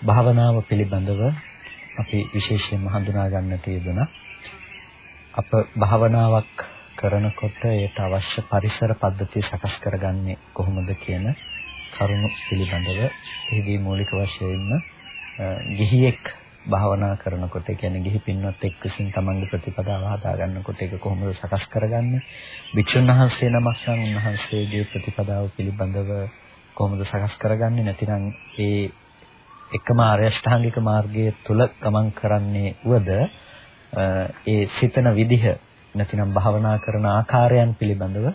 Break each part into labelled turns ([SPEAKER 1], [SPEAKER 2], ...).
[SPEAKER 1] භාවනාව පිළිබඳව අපි විශේෂයෙන්ම හඳුනා ගන්නට යෙදුණා. අප භාවනාවක් කරනකොට ඒට අවශ්‍ය පරිසර පද්ධතිය සකස් කරගන්නේ කොහොමද කියන කරුණු පිළිබඳව එහිදී මූලික වශයෙන්ම ගිහියෙක් භාවනා කරනකොට කියන්නේ ගිහි පින්වත් එක් විසින් තමන්ගේ ප්‍රතිපදාව හදා ගන්නකොට ඒක කොහොමද සකස් කරගන්නේ? භික්ෂුන් වහන්සේ නමක් නම් උන්වහන්සේගේ ප්‍රතිපදාව පිළිබඳව කොහොමද සකස් කරගන්නේ? නැතිනම් ඒ එකම ආර්ය අෂ්ටාංගික මාර්ගයේ තුල ගමන් කරන්නේ වද ඒ සිතන විදිහ නැතිනම් භාවනා කරන ආකාරයන් පිළිබඳව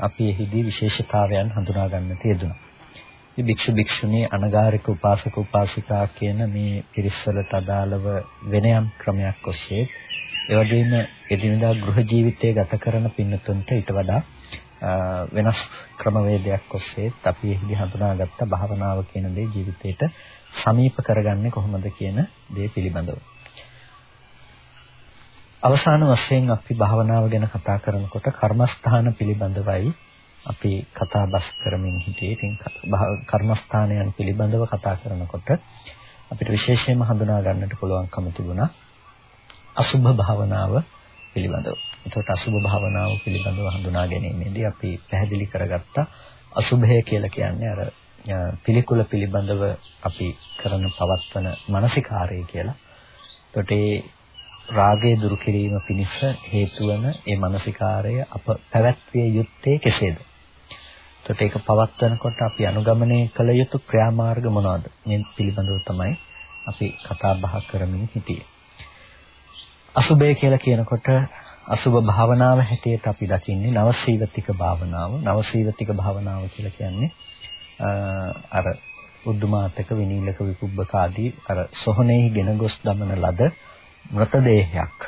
[SPEAKER 1] අපි එහිදී විශේෂතාවයන් හඳුනා ගන්නට යෙදුණා. මේ භික්ෂු භික්ෂුණී අනගාരിക උපාසක උපාසිකා කියන මේ පිරිස්වලට අදාළව වෙන යම් ක්‍රමයක් ඔස්සේ ඒ වගේම එදිනදා ගෘහ ජීවිතය ගත කරන පින්නතුන්ට ඊට වඩා වෙනස් ක්‍රමවේදයක් ඔස්සේ අපි එහිදී හඳුනාගත්ත භාවනාව කියන දේ ජීවිතේට සමීප කරගන්නේ කොහොමද කියන දේ පිළිබඳව. අවසාන වශයෙන් අපි භාවනාව ගැන කතා කරනකොට කර්මස්ථාන පිළිබඳවයි අපි කතා බස් කරමින් හිටියේ. ඉතින් කර්මස්ථානයන් පිළිබඳව කතා කරනකොට අපිට විශේෂයෙන්ම හඳුනා ගන්නට පුළුවන්කම තිබුණා අසුභ භාවනාව පිළිබඳව. ඒකට අසුභ භාවනාව පිළිබඳව හඳුනා ගැනීමේදී අපි පැහැදිලි කරගත්ත අසුභය කියලා කියන්නේ අර පිළිකුල පිළිබඳව අපි කරන පවත්වන මානසිකාරය කියලා. ඒකට ඒ රාගය දුරු කිරීම පිණිස හේතු වන ඒ මානසිකාරය අප පැවැත්විය යුත්තේ කෙසේද? එතකොට ඒක පවත්වනකොට අපි අනුගමනය කළ යුතු ක්‍රියාමාර්ග මොනවාද? මේ පිළිබඳව තමයි අපි කතා බහ කරමින් හිටියේ. අසුබය කියලා කියනකොට අසුබ භාවනාව හැටියට අපි දකින්නේ නවසීවතික භාවනාව. නවසීවතික භාවනාව කියලා කියන්නේ අර උද්දුමාතක විනීලක විකුබ්බක ආදී අර සොහනෙහි ගෙන ගොස් දමන ලද මృతදේහයක්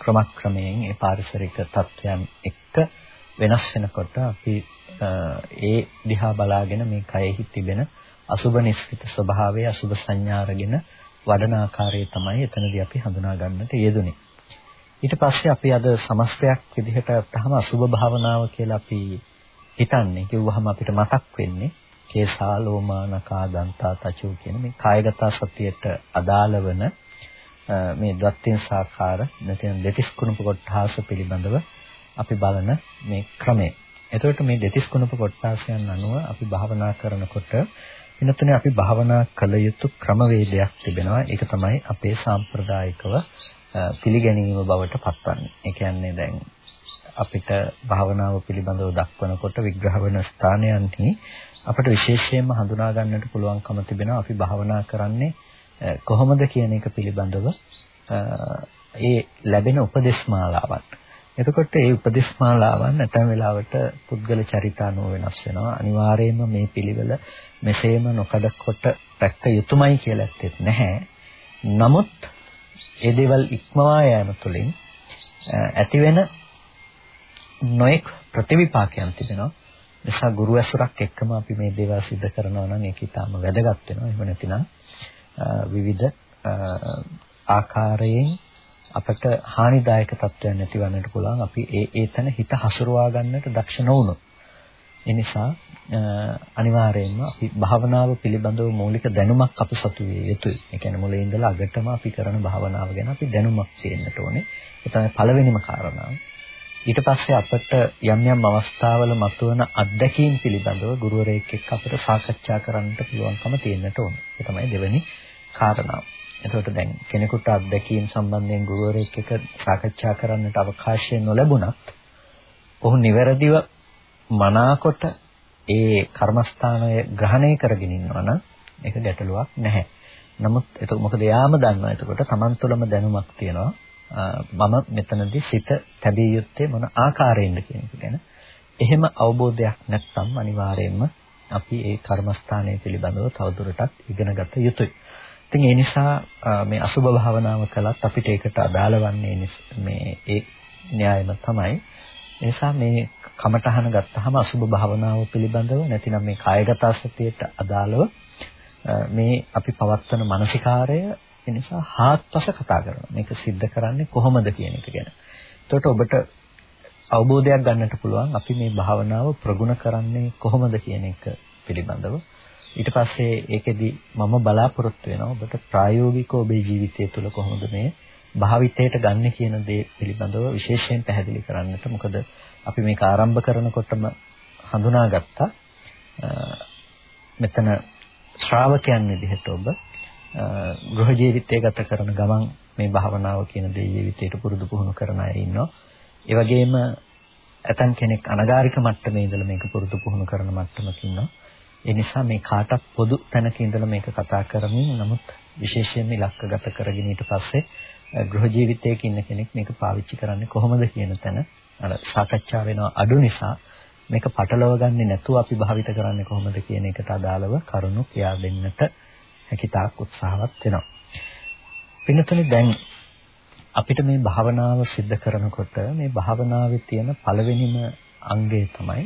[SPEAKER 1] ක්‍රමක්‍රමයෙන් ඒ පාරිසරික තත්ත්වයන් එක්ක වෙනස් වෙනකොට අපි ඒ දිහා බලාගෙන මේ කයෙහි තිබෙන අසුබ නිස්සිත ස්වභාවය අසුබ සංඥාරගෙන වඩන ආකාරය තමයි එතනදී අපි හඳුනා ගන්නට යෙදුනේ. ඊට පස්සේ අපි අද සමස්තයක් විදිහට තහම අසුබ භාවනාව කියලා අපි හිතන්නේ කිව්වහම අපිට මතක් වෙන්නේ කේසා ලෝමා නකා දන්තා තචෝ කියන මේ කායගත සතියට අදාළ වන මේ ද්වත්තින් සාකාර නැත්නම් දෙතිස් කුණප කොටහස පිළිබඳව අපි බලන මේ ක්‍රමය. එතකොට මේ දෙතිස් කුණප කොටාසයන් අනුව අපි භාවනා කරනකොට වෙනතුනේ අපි භාවනා කළ යුතු ක්‍රමවේදයක් තිබෙනවා. ඒක තමයි අපේ සාම්ප්‍රදායිකව පිළිගැනීම බවට පත්වන්නේ. ඒ කියන්නේ දැන් අපිට භාවනාව පිළිබඳව දක්වනකොට විග්‍රහ වෙන ස්ථානයන්හි අපිට විශේෂයෙන්ම හඳුනා ගන්නට පුළුවන්කම තිබෙනවා අපි භාවනා කරන්නේ කොහොමද කියන එක පිළිබඳව ඒ ලැබෙන උපදේශ මාලාවන්. එතකොට මේ උපදේශ මාලාවන් නැතම් වෙලාවට පුද්ගල චරිතානුව වෙනස් වෙනවා. අනිවාර්යයෙන්ම මේ පිළිවෙල මෙසේම නොකඩකොට පැත්ත යුතුයමයි කියලා ඇත්තෙත් නැහැ. නමුත් ඒ දේවල් ඉක්මවා යාම තුළින් ඇතිවෙන නොඑක් ප්‍රතිවිපාකයන් තිබෙනවා. නිසා ගුරු ඇසුරක් එක්කම අපි මේ දේවල් සිදු කරනවා නම් ඒක ඊටාම වැදගත් වෙනවා. එහෙම නැතිනම් විවිධ ආකාරයෙන් අපට හානිදායක තත්ත්වයන් නැතිවන්නට පුළුවන් අපි ඒ ඒතන හිත හසුරවා ගන්නට දක්ෂ නොවුනොත්. ඒ නිසා අනිවාර්යයෙන්ම අපි භාවනාව පිළිබඳව මූලික දැනුමක් අප සතු විය යුතුයි. ඒ කියන්නේ මුලින් ඉඳලා අගටම අපි කරන භාවනාව ගැන අපි දැනුමක් තියෙන්නට ඕනේ. ඒ තමයි පළවෙනිම කාරණාව. ඊට පස්සේ අපට යම් යම් අවස්ථාවල මතුවන අත්දැකීම් පිළිබඳව ගුරුවරයෙක් එක්ක අපිට සාකච්ඡා කරන්නට පුළුවන්කම තියෙන්නට ඕනේ. ඒ තමයි දෙවෙනි කාරණාව. එතකොට දැන් කෙනෙකුට අත්දැකීම් සම්බන්ධයෙන් ගුරුවරයෙක් එක්ක සාකච්ඡා කරන්නට අවකාශය නොලැබුණත් ඔහු නිවැරදිව මනාකොට ඒ කර්මස්ථානය ග්‍රහණය කරගෙන ඉන්නවා නම් ඒක ගැටලුවක් නැහැ. නමුත් ඒක මොකද යාම දන්නවා. එතකොට Taman තුළම දැනුමක් තියෙනවා. මම මෙතනදී සිත තැබිය යුත්තේ මොන ආකාරයෙන්ද කියන එක ගැන. එහෙම අවබෝධයක් නැත්නම් අනිවාර්යයෙන්ම අපි ඒ කර්මස්ථානය පිළිබඳව තවදුරටත් ඉගෙනගත යුතුයි. ඉතින් ඒ නිසා මේ අසුබ භාවනාව කළත් අපිට ඒකට අදාළ වන්නේ මේ ඒ න්‍යායම තමයි. ඒ නිසා මේ කමඨහන ගත්තාම අසුබ භාවනාව පිළිබඳව නැතිනම් මේ කායගත සතියට අදාළව මේ අපි පවත්වන මානසිකාරය ඒ නිසා හාත්පස කතා කරනවා. මේක सिद्ध කරන්නේ කොහොමද කියන එක ගැන. එතකොට ඔබට අවබෝධයක් ගන්නට පුළුවන් අපි මේ භාවනාව ප්‍රගුණ කරන්නේ කොහොමද කියන එක පිළිබඳව. ඊට පස්සේ ඒකෙදි මම බලාපොරොත්තු වෙනවා ඔබට ප්‍රායෝගිකව ඔබේ ජීවිතය තුළ කොහොමද මේ භාවිතයට ගන්න කියන දේ පිළිබඳව විශේෂයෙන් පැහැදිලි කරන්නට. මොකද අපි මේක ආරම්භ කරනකොටම හඳුනාගත්තා මෙතන ශ්‍රාවකයන් විදිහට ඔබ ගෘහ ජීවිතය ගත කරන ගමන් මේ භාවනාව කියන දේ ජීවිතයට පුරුදු පුහුණු කරන අය ඉන්නවා. ඒ වගේම ඇතන් කෙනෙක් අනගාരിക මට්ටමේ ඉඳලා මේක පුරුදු පුහුණු කරන මට්ටමක ඉන්නවා. ඒ නිසා මේ කාටත් පොදු තැනක ඉඳලා මේක කතා කරමින් නමුත් විශේෂයෙන්ම ඉලක්කගත කරගෙන ඊට පස්සේ ගෘහ ජීවිතයක ඉන්න කෙනෙක් මේක පාවිච්චි කරන්නේ කොහොමද කියන තැන අර සාකච්ඡා වෙනවා අඩු නිසා මේක පටලව ගන්නේ නැතුව අපි භාවිත කරන්නේ කොහොමද කියන එකට අදාළව කරුණු කියා දෙන්නට හැකිතාක් උත්සාහවත් වෙනවා. පින්නතනේ දැන් අපිට මේ භාවනාව સિદ્ધ කරනකොට මේ භාවනාවේ තියෙන පළවෙනිම අංගය තමයි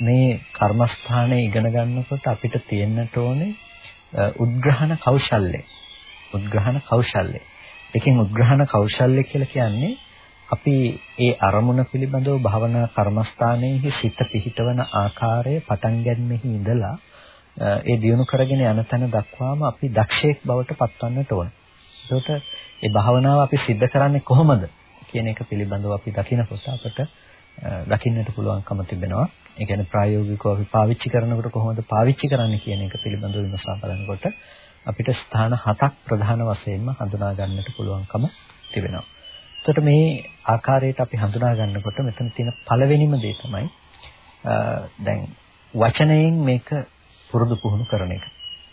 [SPEAKER 1] මේ කර්මස්ථානයේ ඉගෙන ගන්නකොට අපිට තියෙන්නට ඕනේ උද්ග්‍රහණ කෞශල්‍ය. උද්ග්‍රහණ කෞශල්‍ය. එකෙන් උද්ග්‍රහණ කෞශල්‍ය කියලා කියන්නේ අපි ඒ අරමුණ පිළිබඳව භාවනා කර්මස්ථානයේ සිත පිහිටවන ආකාරය පටන් ගැනීමෙහි ඉඳලා ඒ දියුණු කරගෙන යන තැන දක්වාම අපි දක්ෂයෙක් බවට පත්වන්නට ඕන. ඒකට ඒ භාවනාව අපි සිද්ධ කරන්නේ කොහොමද කියන එක පිළිබඳව අපි දකිනකොට අපට දකින්නට පුළුවන්කම තිබෙනවා. ඒ කියන්නේ ප්‍රායෝගිකව අපි පාවිච්චි කරනකොට කොහොමද පාවිච්චි කරන්නේ කියන එක පිළිබඳව විමසා බලනකොට අපිට ස්ථාන හතක් ප්‍රධාන වශයෙන්ම හඳුනා ගන්නට පුළුවන්කම තිබෙනවා. එතකොට මේ ආකාරයට අපි හඳුනා ගන්නකොට මෙතන තියෙන පළවෙනිම දේ තමයි දැන් වචනයෙන් මේක පුරුදු පුහුණු කරන එක.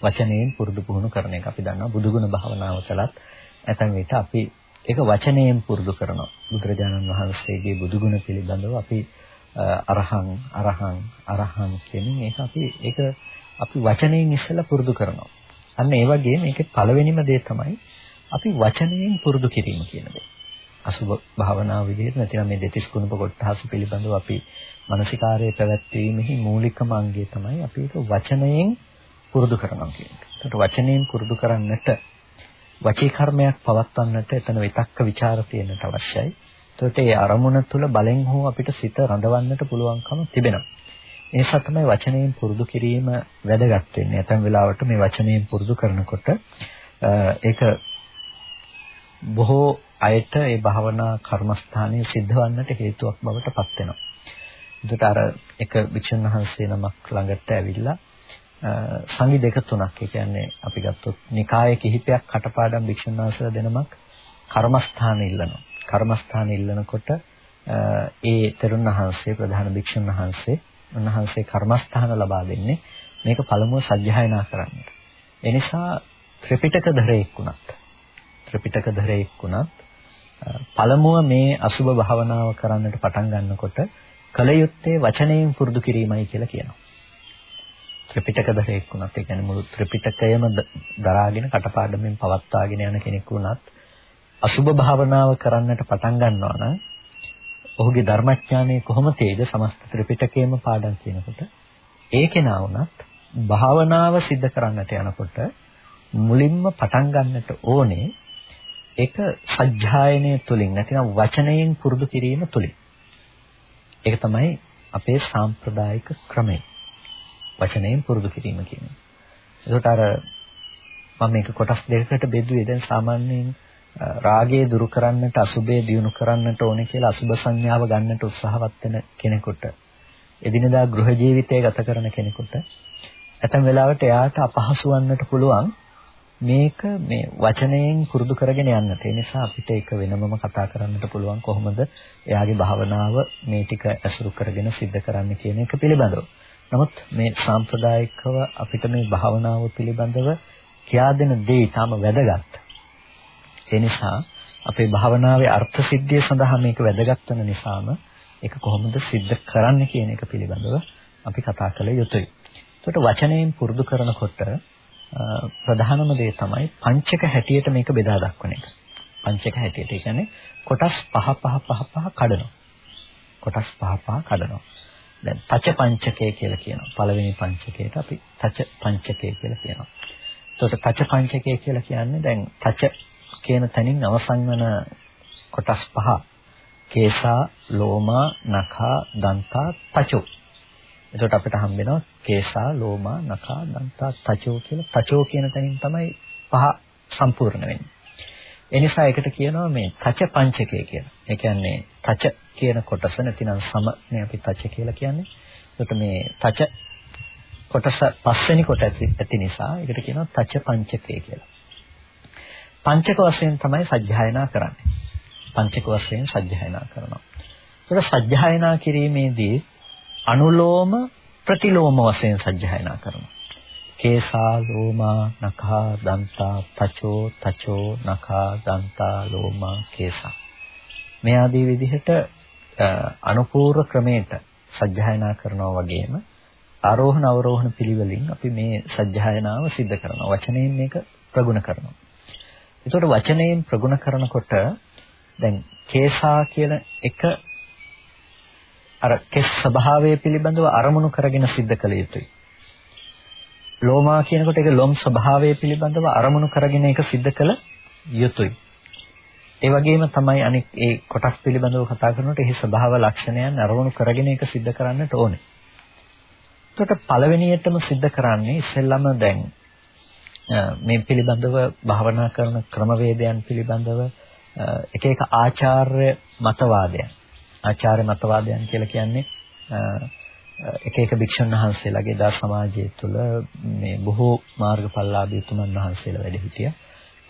[SPEAKER 1] වචනයෙන් පුරුදු පුහුණු කරන එක. අපි දන්නවා බුදුගුණ භාවනාව කළත් නැත්නම් විට අපි ඒක වචනයෙන් පුරුදු කරනවා. බුදුරජාණන් වහන්සේගේ බුදුගුණ පිළිබඳව අපි අරහං අරහං අරහං කියන එක අපි ඒක අපි වචනයෙන් ඉස්සෙල්ලා පුරුදු කරනවා. අන්න ඒ වගේ මේකේ පළවෙනිම දේ තමයි අපි වචනයෙන් පුරුදු කිරීම කියන දේ. අසුබ භාවනාව විදිහට නැතිනම් මේ දෙතිස් කුණප කොටහස පිළිබඳව අපි මානසිකාරයේ පැවැත්වීමෙහි මූලිකම අංගය තමයි අපි ඒක වචනයෙන් පුරුදු කරනවා කියන එක. ඒකට වචනයෙන් පුරුදු කරන්නට වචී කර්මයක් පවත්වන්නට එතන විතක්ක ਵਿਚාර තියෙන්නට අවශ්‍යයි. ඒකට ඒ අරමුණ තුළ බලෙන් හෝ අපිට සිත රඳවන්නට පුළුවන්කම තිබෙනවා. ඒ නිසා තමයි වචනයෙන් පුරුදු කිරීම වැදගත් වෙන්නේ. ඇතැම් වෙලාවට මේ වචනයෙන් පුරුදු කරනකොට ඒක බොහෝ අයට ඒ භාවනා කර්මස්ථානයේ සිද්ධවන්නට හේතුවක් බවට පත් වෙනවා. එතකොට අර එක වික්ෂුන් වහන්සේ නමක් ළඟට ඇවිල්ලා සංගි දෙක තුනක් ඒ කියන්නේ අපි ගත්තොත් නිකාය කිහිපයක් කටපාඩම් වික්ෂුන් වහන්සේලා දෙනමක් කර්මස්ථාන ඉල්ලනවා. කර්මස්ථාන ඉල්ලනකොට ඒ තෙරුන් වහන්සේ ප්‍රධාන වික්ෂුන් වහන්සේ උන්වහන්සේ කර්මස්ථාන ලබා දෙන්නේ මේක පළමුව සජ්ජායනා කරන්නට. ඒ නිසා ත්‍රිපිටක ධරෙක් වුණත් ත්‍රිපිටක ධරෙක් වුණත් පළමුව මේ අසුබ භාවනාව කරන්නට පටන් ගන්නකොට කල යුත්තේ වචනයෙන් පුරුදු කිරීමයි කියලා කියනවා. ත්‍රිපිටක ධරෙක් වුණත් ඒ කියන්නේ මුළු ත්‍රිපිටකයම දරාගෙන කටපාඩමින් පවත්වාගෙන යන කෙනෙක් වුණත් අසුබ භාවනාව කරන්නට පටන් ගන්නවා නම් ඔහුගේ ධර්මඥානය කොහොම තේද සමස්ත ත්‍රිපිටකයම පාඩම් කියනකොට ඒ කෙනා වුණත් භාවනාව સિદ્ધ කරන්නට යනකොට මුලින්ම පටන් ගන්නට ඕනේ ඒක සජ්ජායනය තුලින් නැතිනම් වචනයෙන් පුරුදු කිරීම තුලින් ඒක තමයි අපේ සාම්ප්‍රදායික ක්‍රමය වචනයෙන් පුරුදු කිරීම කියන්නේ. ඒකට අර මම මේක කොටස් දෙකකට බෙදුවේ දැන් සාමාන්‍යයෙන් රාගය දුරු කරන්නට අසුබය දියුණු කරන්නට ඕනේ කියලා අසුබ සංඥාව ගන්නට උත්සාහවත් වෙන කෙනෙකුට එදිනදා ගෘහ ජීවිතය ගත කරන කෙනෙකුට ඇතැම් වෙලාවට එයාට අපහසු වන්නට පුළුවන් මේක මේ වචනයෙන් පුරුදු කරගෙන යන්න. ඒ නිසා අපිට ඒක වෙනමම කතා කරන්නට පුළුවන් කොහොමද එයාගේ භාවනාව මේ ටික ඇසුරු කරගෙන සිද්ධ කරන්න කියන එක පිළිබඳව. නමුත් මේ සාම්ප්‍රදායිකව අපිට මේ භාවනාව පිළිබඳව කියා දෙන දේ ඊටම වැදගත්. ඒ නිසා අපේ භාවනාවේ අර්ථ සිද්ධිය සඳහා මේක වැදගත් වෙන නිසාම ඒක කොහොමද සිද්ධ කරන්න කියන එක පිළිබඳව අපි කතා කළ යුතුයි. එතකොට වචනයෙන් පුරුදු කරනකොට ප්‍රධානම දේ තමයි පංචක හැටියට මේක බෙදා දක්වන එක. පංචක හැටියට. ඒ කියන්නේ කොටස් පහ පහ පහ පහ කඩනවා. කොටස් පහ පහ කඩනවා. දැන් තච පංචකය කියලා කියනවා. පළවෙනි පංචකයට අපි තච පංචකය කියලා කියනවා. එතකොට තච පංචකය කියලා කියන්නේ දැන් තච කියන තැනින් අවසන් වන කොටස් පහ. කේසා, ලෝමා, නඛා, දන්තා, තචෝ. එතකොට අපිට හම්බ වෙනවා කේසා, ලෝමා, නඛා, දන්තා, තචෝ කියලා. තචෝ කියන තැනින් තමයි පහ සම්පූර්ණ වෙන්නේ. ඒ නිසා ඒකට කියනවා මේ තච පංචකය කියලා. ඒ කියන්නේ තච කියන කොටස නැතිනම් සමනේ අපි තච කියලා කියන්නේ. ඒකට මේ තච කොටස පස්වෙනි කොට ඇති නිසා ඒකට කියනවා තච පංචකය කියලා. පංචක වශයෙන් තමයි සජ්ජායනා කරන්නේ. පංචක වශයෙන් සජ්ජායනා කරනවා. ඒක සජ්ජායනා කිරීමේදී අනුලෝම ප්‍රතිලෝම වශයෙන් සජ්ජායනා කරනවා. කේසා ලෝමා නඛා දන්තා තචෝ තචෝ නඛා දන්තා ලෝමා කේසා මේ ආදී විදිහට අනුපූර්ව ක්‍රමයට සජ්ජායනා කරනවා වගේම ආරෝහණ අවරෝහණ පිළිවෙලින් අපි මේ සජ්ජායනාව සිද්ධ කරනවා වචනයෙන් මේක ප්‍රගුණ කරනවා ඒතකොට වචනයෙන් ප්‍රගුණ කරනකොට දැන් කේසා කියන එක අර කෙස් ස්වභාවය පිළිබඳව අරමුණු කරගෙන සිද්ධ කළ යුතුයි ලෝමා කියනකොට ඒක ලොම් ස්වභාවය පිළිබඳව අරමුණු කරගෙන ඒක सिद्ध කළ යුතුයි. ඒ වගේම තමයි අනික් ඒ කොටස් පිළිබඳව කතා කරනකොට එහි ස්වභාව ලක්ෂණයන් අරමුණු කරගෙන ඒක सिद्ध කරන්නට ඕනේ. එතකොට පළවෙනියටම सिद्ध කරන්නේ ඉස්සෙල්ලම දැන් මේ පිළිබඳව භාවනා කරන ක්‍රමවේදයන් පිළිබඳව එක එක ආචාර්ය මතවාදයන් ආචාර්ය මතවාදයන් කියලා කියන්නේ එක එක භික්ෂුන් වහන්සේලාගේ දා සමාජය තුළ මේ බොහෝ මාර්ගඵලලාභී තුමන් වහන්සේලා වැඩ හිටියා.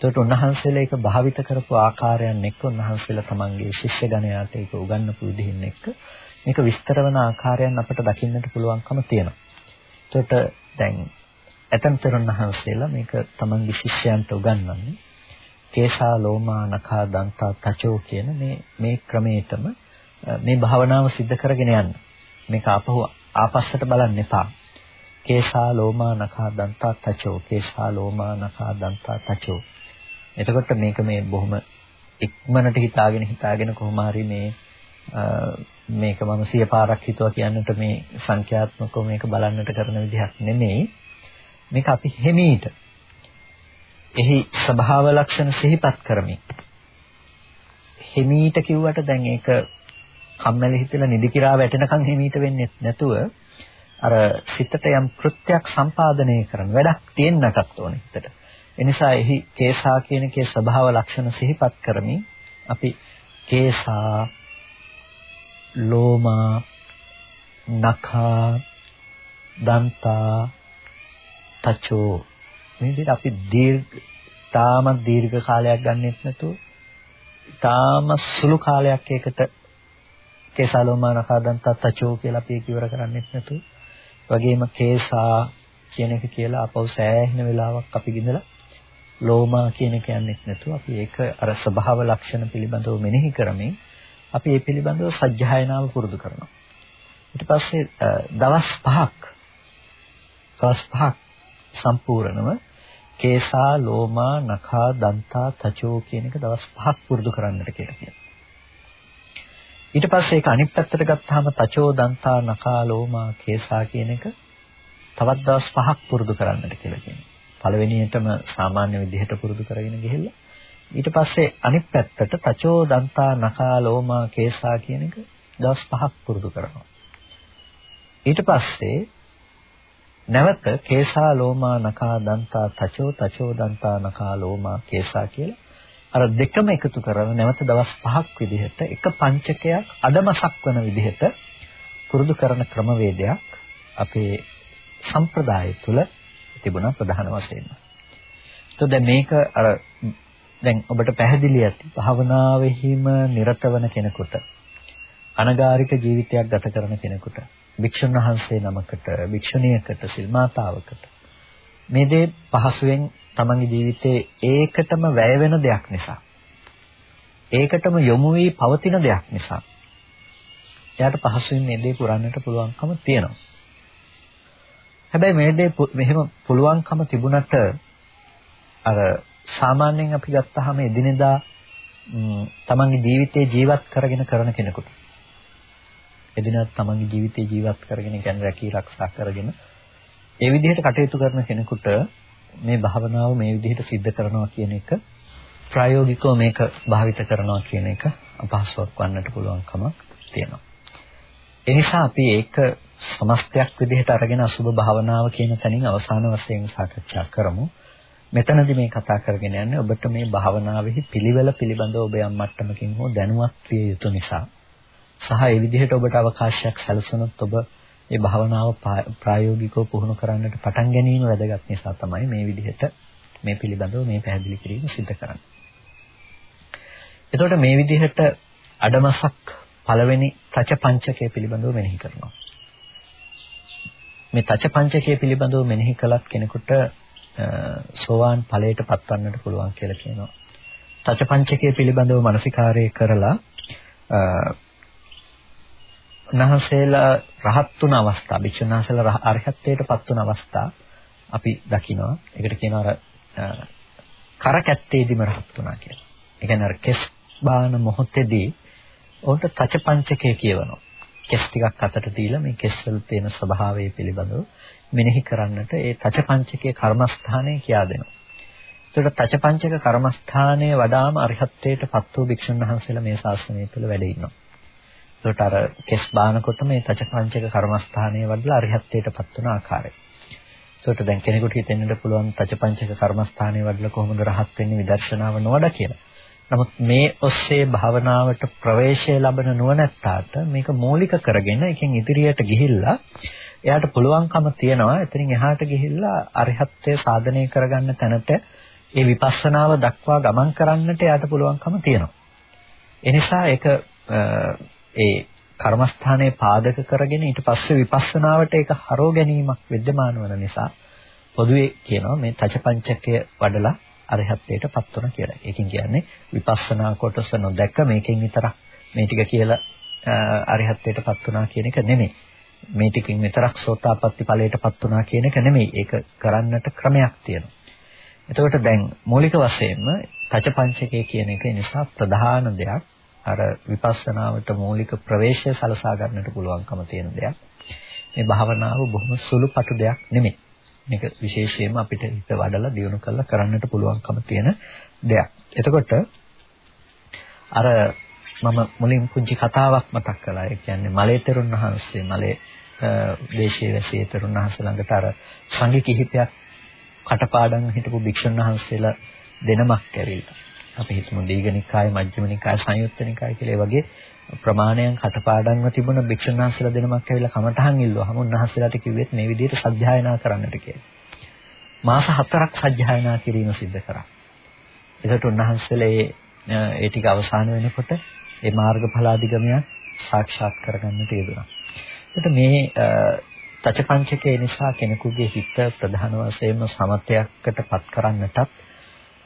[SPEAKER 1] ඒකට උන්වහන්සේලා ඒක භාවිත කරපු ආකාරයන් එක්ක උන්වහන්සේලා තමන්ගේ ශිෂ්‍ය ගණයාට ඒක උගන්වපු විදිහින් එක්ක මේක විස්තර වන ආකාරයන් අපට දකින්නට පුළුවන්කම තියෙනවා. ඒකට දැන් ඇතම් තරුණ වහන්සේලා මේක තමන්ගේ ශිෂ්‍යයන්ට උගන්වන්නේ කේසා ලෝමා නඛා දන්තා තචෝ කියන මේ මේ ක්‍රමයටම මේ භාවනාව સિદ્ધ කරගෙන යන්න. මේක ආපහු ආපස්සට බලන්න එපා. කේසා ලෝමා නඛා දන්තා තචෝ කේසා ලෝමා නඛා දන්තා තචෝ. එතකොට මේක මේ බොහොම ඉක්මනට හිතාගෙන හිතාගෙන කොහොම හරි මේ මේක මම සිය පාරක් හිතුවා කියන්නට මේ සංඛ්‍යාත්මකව මේක බලන්නට කරන විදිහක් නෙමෙයි. මේක අපි හිමීට. එහි ස්වභාව ලක්ෂණ සිහිපත් කරමින් හිමීට කිව්වට දැන් ඒක කම්මැලි හිතලා නිදි කිරා වැටෙනකන් හිමීට වෙන්නේ නැතුව අර සිතට යම් කෘත්‍යයක් සම්පාදනය කරන වැඩක් තියෙන්නටත් ඕනේ හිතට. එනිසා එහි කේසා කියන කේ ස්වභාව ලක්ෂණ සිහිපත් කරමින් අපි කේසා ලෝමා නඛා දන්තා තචෝ මේ විදිහට අපි දීර්ඝ තාම දීර්ඝ කාලයක් ගන්නෙත් නැතුව තාම සුළු කාලයක් ඒකට කේසාලෝමානකාදන්ත තචෝ කියලා අපි කිවර කරන්නේත් නැතු. වගේම කේසා කියන එක කියලා අපව සෑහෙන වෙලාවක් අපි ගිඳලා ලෝමා කියන එක යන්නේත් නැතු. අපි ඒක අර ස්වභාව ලක්ෂණ පිළිබඳව මෙනෙහි කරමින් අපි ඒ පිළිබඳව සජ්ජායනාව පුරුදු කරනවා. ඊට පස්සේ දවස් පහක් දවස් පහක් සම්පූර්ණව කේසා ලෝමා නඛා දන්තා තචෝ කියන එක දවස් පහක් පුරුදු කරන්නට කියලා කියනවා. ඊට පස්සේ ඒක අනිත් පැත්තට ගත්තාම තචෝ දන්තා නකා ලෝමා කේසා කියන එක තවත් දවස් පහක් පුරුදු කරන්නට කියලා කියනවා. පළවෙනියටම සාමාන්‍ය විදිහට පුරුදු කරගෙන ගිහිල්ලා ඊට පස්සේ අනිත් පැත්තට තචෝ දන්තා නකා ලෝමා කේසා කියන එක දවස් පහක් පුරුදු කරනවා. ඊට පස්සේ නැවත කේසා ලෝමා නකා දන්තා තචෝ තචෝ දන්තා නකා ලෝමා කේසා කියලා අර දෙකම එකතු කරලා නැවත දවස් 5ක් විදිහට එක පංචකයක් අඩමසක් වෙන විදිහට පුරුදු කරන ක්‍රමවේදයක් අපේ සම්ප්‍රදාය තුළ තිබුණා ප්‍රධාන වශයෙන්ම. તો දැන් මේක අර දැන් ඔබට පැහැදිලි ඇති භවනාවෙහිම නිරත වෙන කෙනෙකුට අනගාരിക ජීවිතයක් ගත කරන කෙනෙකුට භික්ෂුන් වහන්සේ නමකට භික්ෂුණියකට සිල් මාතාවකට මේ දේ පහසුවෙන් තමන්ගේ ජීවිතේ ඒකටම වැය වෙන දෙයක් නිසා ඒකටම යොමු වී පවතින දෙයක් නිසා එයාට පහසුවෙන් මේ දේ පුරන්නට පුළුවන්කම තියෙනවා. හැබැයි මේ දේ මෙහෙම පුළුවන්කම තිබුණට අර සාමාන්‍යයෙන් අපි ගත්තාම එදිනෙදා තමන්ගේ ජීවිතේ ජීවත් කරගෙන කරන කෙනෙකුට එදිනත් තමන්ගේ ජීවිතේ ජීවත් කරගෙන කියන්නේ රැකී ආරක්ෂා කරගෙන ඒ විදිහට කටයුතු කරන කෙනෙකුට මේ භාවනාව මේ විදිහට සිද්ධ කරනවා කියන එක ප්‍රායෝගිකව මේක භාවිත කරනවා කියන එක අපහසුයක් වන්නට පුළුවන්කමක් තියෙනවා. ඒ නිසා අපි ඒක සමස්තයක් විදිහට අරගෙන අසුබ භාවනාව කියන තැනින් අවසාන වශයෙන් සාකච්ඡා කරමු. මෙතනදී මේ කතා කරගෙන යන්නේ ඔබට මේ භාවනාවෙහි පිළිවෙල පිළිබඳව ඔබ යම් මට්ටමකින් හෝ දැනුවත් විය යුතු නිසා. සහ ඒ විදිහට ඔබට අවකාශයක් සැලසුණොත් ඔබ මේ භාවනාව ප්‍රායෝගිකව පුහුණු කරන්නට පටන් ගැනීම වැදගත් නිසා තමයි මේ විදිහට මේ පිළිබඳව මේ පැහැදිලි කිරීම සිදු කරන්නේ. එතකොට මේ විදිහට අඩමසක් පළවෙනි තච පංචකය පිළිබඳව මෙනෙහි කරනවා. මේ තච පංචකය පිළිබඳව මෙනෙහි කළත් කෙනෙකුට සෝවාන් ඵලයට පත්වන්නට පුළුවන් කියලා කියනවා. තච පංචකය පිළිබඳව මානසිකාරය කරලා උන්වහන්සේලා රහත් වුණ අවස්ථා, භික්ෂුන් වහන්සේලා අරහත්ත්වයට පත් වුණ අවස්ථා අපි දකිනවා. ඒකට කියනවා අර කරකැත්තේදීම රහත් වුණා කියලා. ඒ කියන්නේ අර කෙස් බාන මොහොතේදී උන්ට තච පංචකය කියවනවා. කෙස් ටිකක් අතට දීලා මේ කෙස් වල තියෙන ස්වභාවය පිළිබඳව මෙනෙහි කරන්නට ඒ තචපංචකයේ කර්මස්ථානය කියා දෙනවා. ඒකට තචපංචක කර්මස්ථානයේ වඩාම අරිහත්ත්වයට පත් වූ භික්ෂුන් වහන්සේලා මේ ශාසනය තුළ වැඩ ඉන්නවා. ඒකට අර කෙස් බානකොට මේ තචපංචක කර්මස්ථානයේ වඩලා අරිහත්ත්වයට පත් වන ආකාරය. ඒකට දැන් කෙනෙකුට හිතෙන්නට පුළුවන් තචපංචක කර්මස්ථානයේ වඩලා කොහොමද රහත් වෙන්නේ විදර්ශනාව නොවඩ කියලා. නමුත් මේ ඔස්සේ භාවනාවට ප්‍රවේශය ලබන නුවණැත්තාට මේක මූලික කරගෙන එකෙන් ඉදිරියට ගිහිල්ලා එයාට පුළුවන්කම තියනවා එතනින් එහාට ගිහිල්ලා අරිහත්ත්වය සාධනය කරගන්න තැනට ඒ විපස්සනාව දක්වා ගමන් කරන්නට එයාට පුළුවන්කම තියෙනවා. ඒ නිසා ඒක ඒ කර්මස්ථානයේ පාදක කරගෙන ඊට පස්සේ විපස්සනාවට ඒක හරව ගැනීමක් विद्यमान වන නිසා පොදුවේ කියනවා මේ තචපංචකය වඩලා අරහත්ත්වයට පත් වුණා කියලා. ඒකෙන් කියන්නේ විපස්සනා කොටස නොදැක මේකෙන් විතරක් මේ ටික කියලා අරහත්ත්වයට පත් වුණා කියන එක නෙමෙයි. මේ ටිකින් විතරක් සෝතාපට්ටි ඵලයට පත් වුණා කියන එක නෙමෙයි. ඒක කරන්නට ක්‍රමයක් තියෙනවා. එතකොට දැන් මූලික වශයෙන්ම තචපංචකය කියන එක නිසා ප්‍රධාන දෙයක් අර විපස්සනාවට මූලික ප්‍රවේශය සලසා ගන්නට පුළුවන්කම තියෙන දෙයක්. මේ භාවනාව බොහොම සුළුපටු දෙයක් නෙමෙයි. මේක විශේෂයෙන්ම අපිට හිත වඩලා දියුණු කරලා කරන්නට පුළුවන්කම තියෙන දෙයක්. එතකොට අර මම මුලින් පුංචි කතාවක් මතක් කළා. ඒ කියන්නේ මලේ තෙරුන් වහන්සේ මලේ දේශීය වැසිය තෙරුන් වහන්සේ ළඟට අර සංඝ කිහිපයක් කටපාඩම් හිටපු භික්ෂුන් වහන්සේලා දෙනමක් ඇවිල්ලා. අපි හිතමු දීඝනිකාය, මජ්ක්‍ධිමනිකාය, සංයුත්තනිකාය කියලා ඒ වගේ ප්‍රමාණයන් කටපාඩම්ව තිබුණ භික්ෂුන් වහන්සේලා දෙනමක් ඇවිල්ලා කමඨහන් ඉල්ලුවාම උන්වහන්සේලාට කිව්වෙත් මේ විදිහට සත්‍යයනා කරන්නට කියලා. මාස හතරක් සත්‍යයනා කිරීම සිද්ධ කරා. ඒකට උන්වහන්සේලා ඒ ටික අවසන් වෙනකොට ඒ මාර්ගඵලාදිගමය සාක්ෂාත් කරගන්නට යෙදුණා. එතකොට මේ තචපංචකේ නිසා කෙනෙකුගේ හිත ප්‍රධාන වශයෙන්ම සමතයකට පත් කරන්නටත්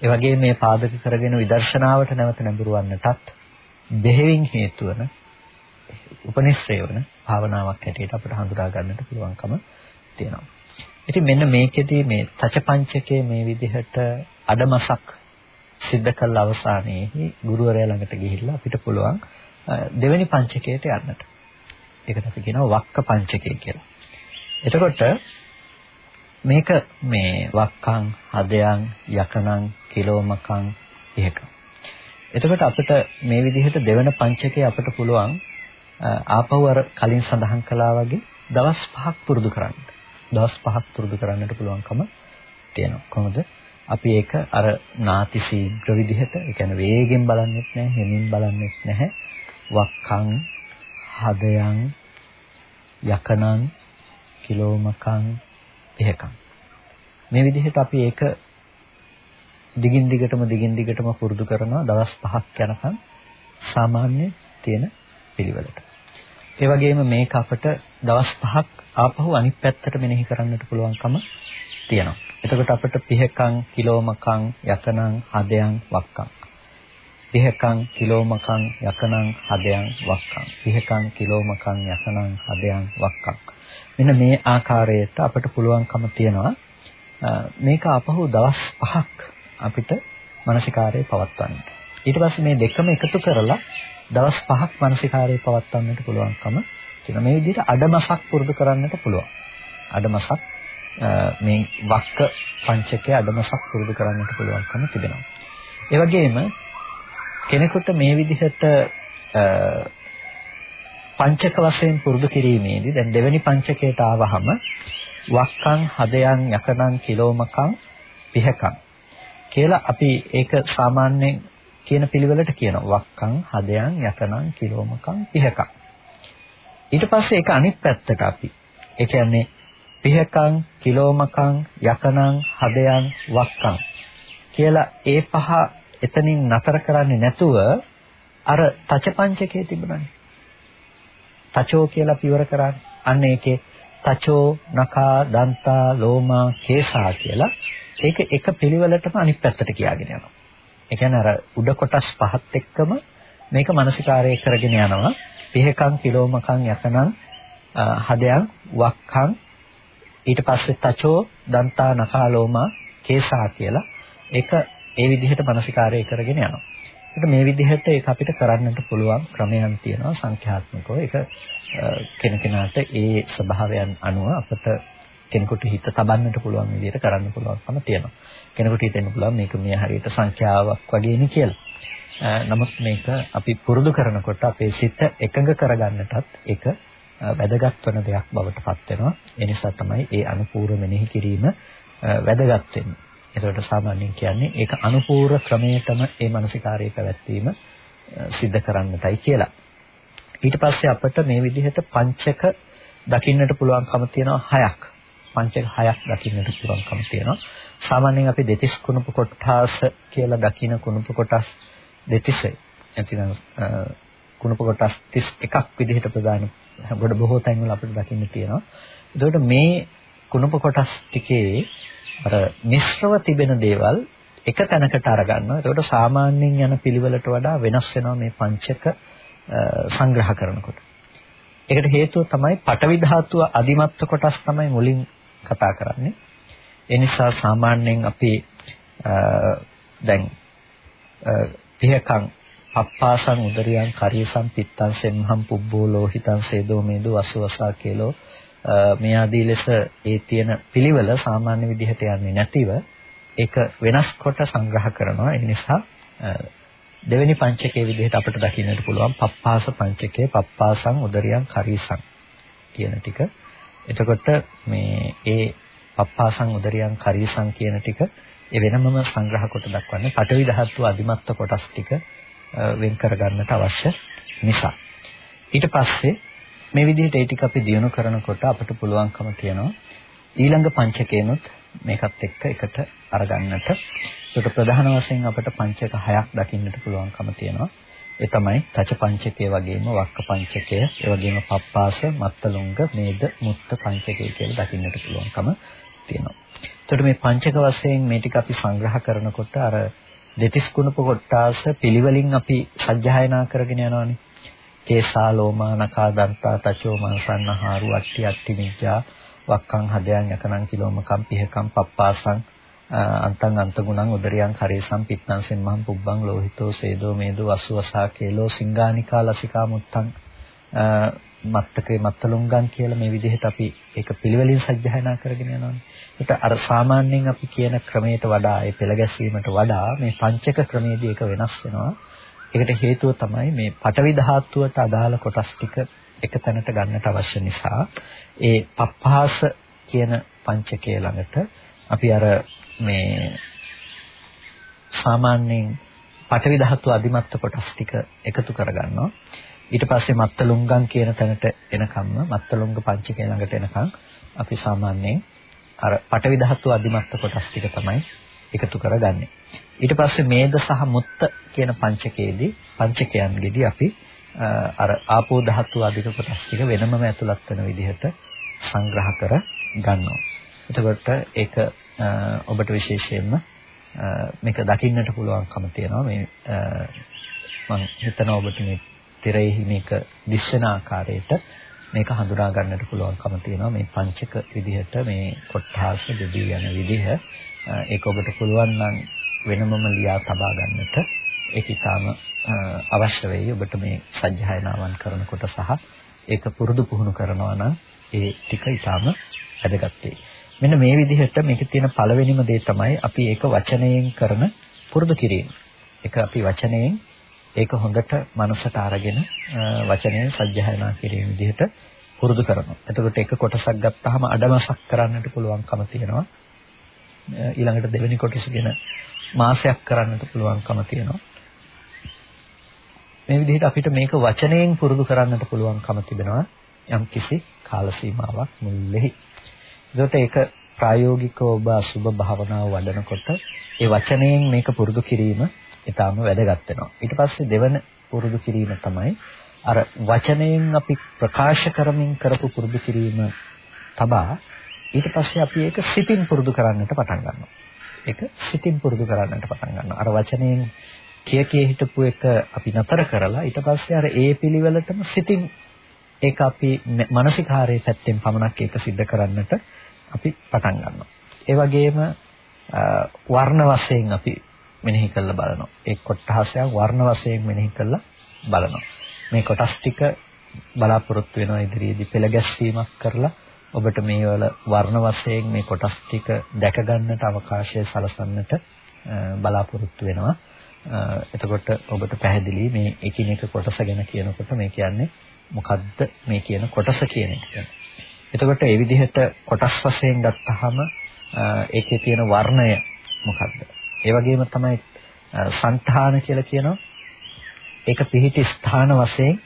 [SPEAKER 1] ඒ වගේ මේ පාදක කරගෙන විදර්ශනාවට නැවත නැඹුරවන්නටත් දෙහිවින් හේතු වන උපනිශ්‍රේ වන භාවනාවක් හැටියට අපිට හඳුනා ගන්නට පුළුවන්කම තියෙනවා. ඉතින් මෙන්න මේකෙදී මේ තචපංචකයේ මේ විදිහට අඩමසක් සිද්ධ කළ අවසානයේහි ගුරුවරයා ළඟට ගිහිල්ලා අපිට පුළුවන් දෙවෙනි පංචකයට යන්නට. ඒකට අපි කියනවා වක්ක පංචකය කියලා. එතකොට මේක මේ වක්කං, හදයන්, යකනං, කිලෝමකං, ඉහකං. එතකොට අපිට මේ විදිහට දෙවන පංචකය අපිට පුළුවන් ආපහු අර කලින් සඳහන් කළා වගේ දවස් පහක් පුරුදු කරන්න. දවස් පහක් පුරුදු කරන්නට පුළුවන්කම තියෙනවා. කොහොමද? අපි ඒක අර නාති ශීඝ්‍ර විදිහට ඒ කියන්නේ වේගෙන් බලන්නෙත් නැහැ හිමින් බලන්නෙත් නැහැ වක්කං හදයන් යකනං කිලෝමකං එහෙකං මේ විදිහට අපි ඒක දිගින් දිගටම දිගින් දිගටම පුරුදු කරනවා දවස් 5ක් යනකම් සාමාන්‍ය තියෙන පිළිවෙලට. ඒ වගේම මේක අපිට දවස් 5ක් ආපහු අනිත් පැත්තට මෙනෙහි කරන්නට පුළුවන්කම තියෙනවා. එතකොට අපිට පිහකං, කිලෝමකං, යකනං, හදයන්, වක්කං. පිහකං, කිලෝමකං, යකනං, හදයන්, වක්කං. පිහකං, කිලෝමකං, යකනං, හදයන්, වක්කං. මෙන්න මේ ආකාරයට අපිට පුළුවන්කම තියනවා මේක අපහු දවස් 5ක් අපිට මානසිකාරයේ පවත්වන්න. ඊට පස්සේ මේ දෙකම එකතු කරලා දවස් 5ක් මානසිකාරයේ පවත්වන්නට පුළුවන්කම තියෙනවා. මේ විදිහට අඩමසක් පුරුදු කරන්නට පුළුවන්. අඩමසක් මේ වක්ක පංචකයේ අඩමසක් පුරුදු කරන්නට පුළුවන්කම තිබෙනවා. ඒ වගේම කෙනෙකුට මේ විදිහට පංචක වශයෙන් පුරුදු කිරීමේදී දැන් දෙවෙනි පංචකයට ආවහම වක්කං හදයන් යකනං කිලෝමකං පිහකං කියලා අපි ඒක සාමාන්‍යයෙන් කියන පිළිවෙලට කියනවා. වක්කං හදයන් යකනං කිලෝමකං පිහකං ඊට පස්සේ ඒක අනිත් පැත්තට අපි. ඒ කියන්නේ පිහකං කිලෝමකං යකනං හදයන් වක්කං කියලා ඒ පහ එතනින් නතර කරන්නේ නැතුව අර තච පංචකයේ තිබුණානේ. තචෝ කියලා පියවර කරන්නේ. අන්න ඒකේ තචෝ නඛා දන්තා ලෝමා කේසා කියලා ඒක එක පිළිවෙලටම අනිත් පැත්තට කියාගෙන යනවා. ඒ කියන්නේ අර උඩ කොටස් පහත් එක්කම මේක මානසිකාරය කරගෙන යනවා. පිහකං කිලෝමකං යකනං හදයන් වක්කං ඊට පස්සේ තචෝ දන්තා නඛා ලෝමා කේසා කියලා ඒක ඒ විදිහට මානසිකාරය කරගෙන යනවා. ඒක මේ විදිහට ඒක අපිට කරන්නට පුළුවන් ක්‍රමයන් තියෙනවා සංඛ්‍යාත්මකව. ඒක කෙනකෙනාට ඒ ස්වභාවයන් අනුව අපට කෙනෙකුට හිත තබන්නට පුළුවන් විදිහට කරන්න පුළුවන්කම තියෙනවා. කෙනෙකුට හිතෙන්න පුළුවන් මේක මේ හරියට සංඛ්‍යාවක් වගේනේ කියලා. නමුත් මේක අපි පුරුදු කරනකොට අපේ සිත එකඟ කරගන්නටත් ඒක වැදගත් වෙන දෙයක් බවට පත් වෙනවා. ඒ නිසා තමයි ඒ අනුපූර්ව මෙනෙහි කිරීම වැදගත් වෙන්නේ. ඒකට සාමාන්‍යයෙන් කියන්නේ ඒක අනුපූර්ව ක්‍රමයටම ඒ මානසිකාරය පැවැත්වීම සිද්ධ කරන්නටයි කියලා. ඊට පස්සේ අපිට මේ විදිහට පංචක දකින්නට පුළුවන්කම තියෙනවා හයක්. පංචක හයක් දකින්නට පුළුවන්කම තියෙනවා. සාමාන්‍යයෙන් අපි දෙතිස් කුණප කොටාස කියලා දකින කුණප කොටස් දෙතිසයි. නැතිනම් කුණප කොටස් 31ක් විදිහට ප්‍රදාන ගොඩ බොහෝ තැන්වල අපිට දකින්න තියෙනවා. එතකොට මේ කුණප කොටස් ටිකේ අර මිශ්‍රව තිබෙන දේවල් එක තැනකට අරගන්නවා. ඒකට සාමාන්‍යයෙන් යන පිළිවෙලට වඩා වෙනස් වෙනවා මේ පංචක සංග්‍රහ කරනකොට. ඒකට හේතුව තමයි පටවි ධාතුව අදිමත්ත කොටස් තමයි මුලින් කතා කරන්නේ. ඒ නිසා සාමාන්‍යයෙන් අපි දැන් පිහකං පප්පාසං උදරියං කරියසං පිත්තං සෙම්හම් පුබ්බෝ ලෝහිතං සේදෝ මේදෝ අසවසා කියලෝ මේ ආදී ලෙස ඒ තියෙන පිළිවෙල සාමාන්‍ය විදිහට යන්නේ නැතිව ඒක වෙනස් කොට සංග්‍රහ කරනවා. ඒ නිසා දෙවෙනි පංචකයේ විදිහට අපිට දකින්නට පුළුවන් පප්පාස පංචකයේ පප්පාසං උදරියං කරීසං කියන ටික. එතකොට මේ ඒ පප්පාසං උදරියං කරීසං කියන ටික ඒ වෙනමම සංග්‍රහ කොට දක්වන්නේ පඨවි ධාතු අධිමත්ත කොටස් ටික වෙන් කරගන්නට අවශ්‍ය නිසා. ඊට පස්සේ මේ විදිහට ඒ ටික අපි දිනු කරනකොට අපිට පුළුවන්කම තියෙනවා ඊළඟ පංචකේනොත් මේකත් එක්ක එකට අරගන්නට. ඒක ප්‍රධාන වශයෙන් අපිට පංචක හයක් දකින්නට පුළුවන්කම තියෙනවා. ඒ තමයි තච පංචකය වගේම වක්ක පංචකය, ඒ වගේම පප්පාස, මත්තලුංග, මේද, මුත්ත පංචකය කියලා දකින්නට පුළුවන්කම තියෙනවා. එතකොට මේ පංචක වශයෙන් මේ ටික අපි සංග්‍රහ කරනකොට අර දෙතිස් කුණප කොටාස පිළිවෙලින් අපි සජ්ජායනා කරගෙන යනවානේ. කේසා ලෝමා නකා දන්තා තචෝ මනසන්නහාරු අට්ටි අට්ටි මිජ්ජා වක්කං හදයන් යකනං කිලෝමකම් පිහකම් පප්පාසං අන්තං අන්තගුණං උදරියං කරේසම් පිත්තං සෙම්මං පුබ්බං ලෝහිතෝ සේදෝ මේදෝ වසුවසා කේලෝ සිංගානිකා ලසිකා මුත්තං මත්තකේ මත්තලුංගන් කියලා මේ විදිහට අපි ඒක පිළිවෙලින් සජ්ජායනා කරගෙන යනවානේ. ඒක අර සාමාන්‍යයෙන් අපි කියන ක්‍රමයට වඩා ඒ පෙළ ගැස්වීමට වඩා මේ පංචක ක්‍රමයේදී ඒක වෙනස් වෙනවා. ඒකට හේතුව තමයි මේ පටවි ධාතුවට අදාළ කොටස් ටික එක තැනට ගන්නට අවශ්‍ය නිසා ඒ පප්පාස කියන පංචකය ළඟට අපි අර මේ සාමාන්‍යයෙන් පටවි ධාතු අධිමත්ත කොටස් ටික එකතු කරගන්නවා. ඊට පස්සේ මත්තලුංගම් කියන තැනට එනකම්ම මත්තලුංග පංචකය ළඟට එනකම් අපි සාමාන්‍යයෙන් අර පටවි ධාතු අධිමත්ත කොටස් ටික තමයි එකතු කරගන්නේ ඊට පස්සේ මේද සහ මුත්ත කියන පංචකයේදී පංචකයන්ගෙදී අපි අර ආපෝ ධාතු අධික කොටස් ටික වෙනමම ඇතුළත් වෙන විදිහට සංග්‍රහ කර ගන්නවා. එතකොට ඒක ඔබට විශේෂයෙන්ම මේක දකින්නට පුළුවන්කම තියෙනවා. මේ මම හිතනවා ඔබට මේ තිරෙහි මේක දිස්සන ආකාරයට මේක හඳුනා ගන්නට පුළුවන්කම තියෙනවා. මේ පංචක විදිහට මේ කොට්ඨාස දෙවි යන විදිහ. ඒක ඔබට පුළුවන් නම් වෙනමම ලියා තබා ගන්නට ඒක ඊටාම අවශ්‍ය වෙයි ඔබට මේ සජ්ජායනාවන් කරනකොට සහ ඒක පුරුදු පුහුණු කරනවා නම් ඒ ටික ඊටාම වැදගත් වෙයි. මෙන්න මේ විදිහට මේකේ තියෙන පළවෙනිම දේ තමයි අපි ඒක වචනයෙන් කරන පුරුදු කිරීම. ඒක අපි වචනයෙන් ඒක හොඳට මනසට අරගෙන වචනයෙන් සජ්ජායනා කිරීම විදිහට පුරුදු කරනවා. එතකොට එක කොටසක් ගත්තාම අඩමසක් කරන්නට පුළුවන්කම තියෙනවා. ඊළඟට දෙවෙනි කොටස ගැන මාසයක් කරන්නට පුළුවන්කම තියෙනවා. මේ විදිහට අපිට මේක වචනයෙන් පුරුදු කරන්නට පුළුවන්කම තිබෙනවා යම් කිසි කාල සීමාවක් මුල්ලෙහි. ඒකට ඒක ප්‍රායෝගිකව ඔබ අසුබ භාවනාව වඩනකොට ඒ වචනයෙන් මේක පුරුදු කිරීම ඊටාම වැදගත් වෙනවා. ඊට පස්සේ දෙවන පුරුදු කිරීම තමයි අර වචනයෙන් අපි ප්‍රකාශ කරමින් කරපු පුරුදු කිරීම තබා ඊට පස්සේ අපි ඒක සිතින් පුරුදු කරන්නට පටන් ගන්නවා. ඒක සිතින් පුරුදු කරන්නට පටන් ගන්නවා. අර වචනයෙන් කිය කිය හිටපු එක අපි නතර කරලා ඊට පස්සේ අර ඒ පිළිවෙලටම සිතින් ඒක අපි මානසිකාරයේ පැත්තෙන් පමණක් ඒක सिद्ध කරන්නට අපි පටන් ගන්නවා. ඒ වගේම වර්ණ වශයෙන් අපි මෙනෙහි කරලා බලනවා. ඒ කොටහසයන් වර්ණ වශයෙන් මෙනෙහි කරලා බලනවා. මේ කොටස් ටික බලාපොරොත්තු වෙනවා ඉදිරියේදී පෙළ ගැස්වීමක් කරලා ඔබට මේ වල වර්ණ වශයෙන් මේ කොටස් ටික දැක ගන්නට අවකාශය සලසන්නට බලාපොරොත්තු වෙනවා. එතකොට ඔබට පැහැදිලි මේ එකිනෙක කොටස ගැන කියනකොට මේ කියන්නේ මොකද්ද මේ කියන කොටස කියන එක. එතකොට ඒ විදිහට කොටස් වශයෙන් ගත්තාම ඒකේ තියෙන වර්ණය මොකද්ද? ඒ වගේම තමයි సంతාන කියලා කියනවා. ඒක පිහිටි ස්ථාන වශයෙන්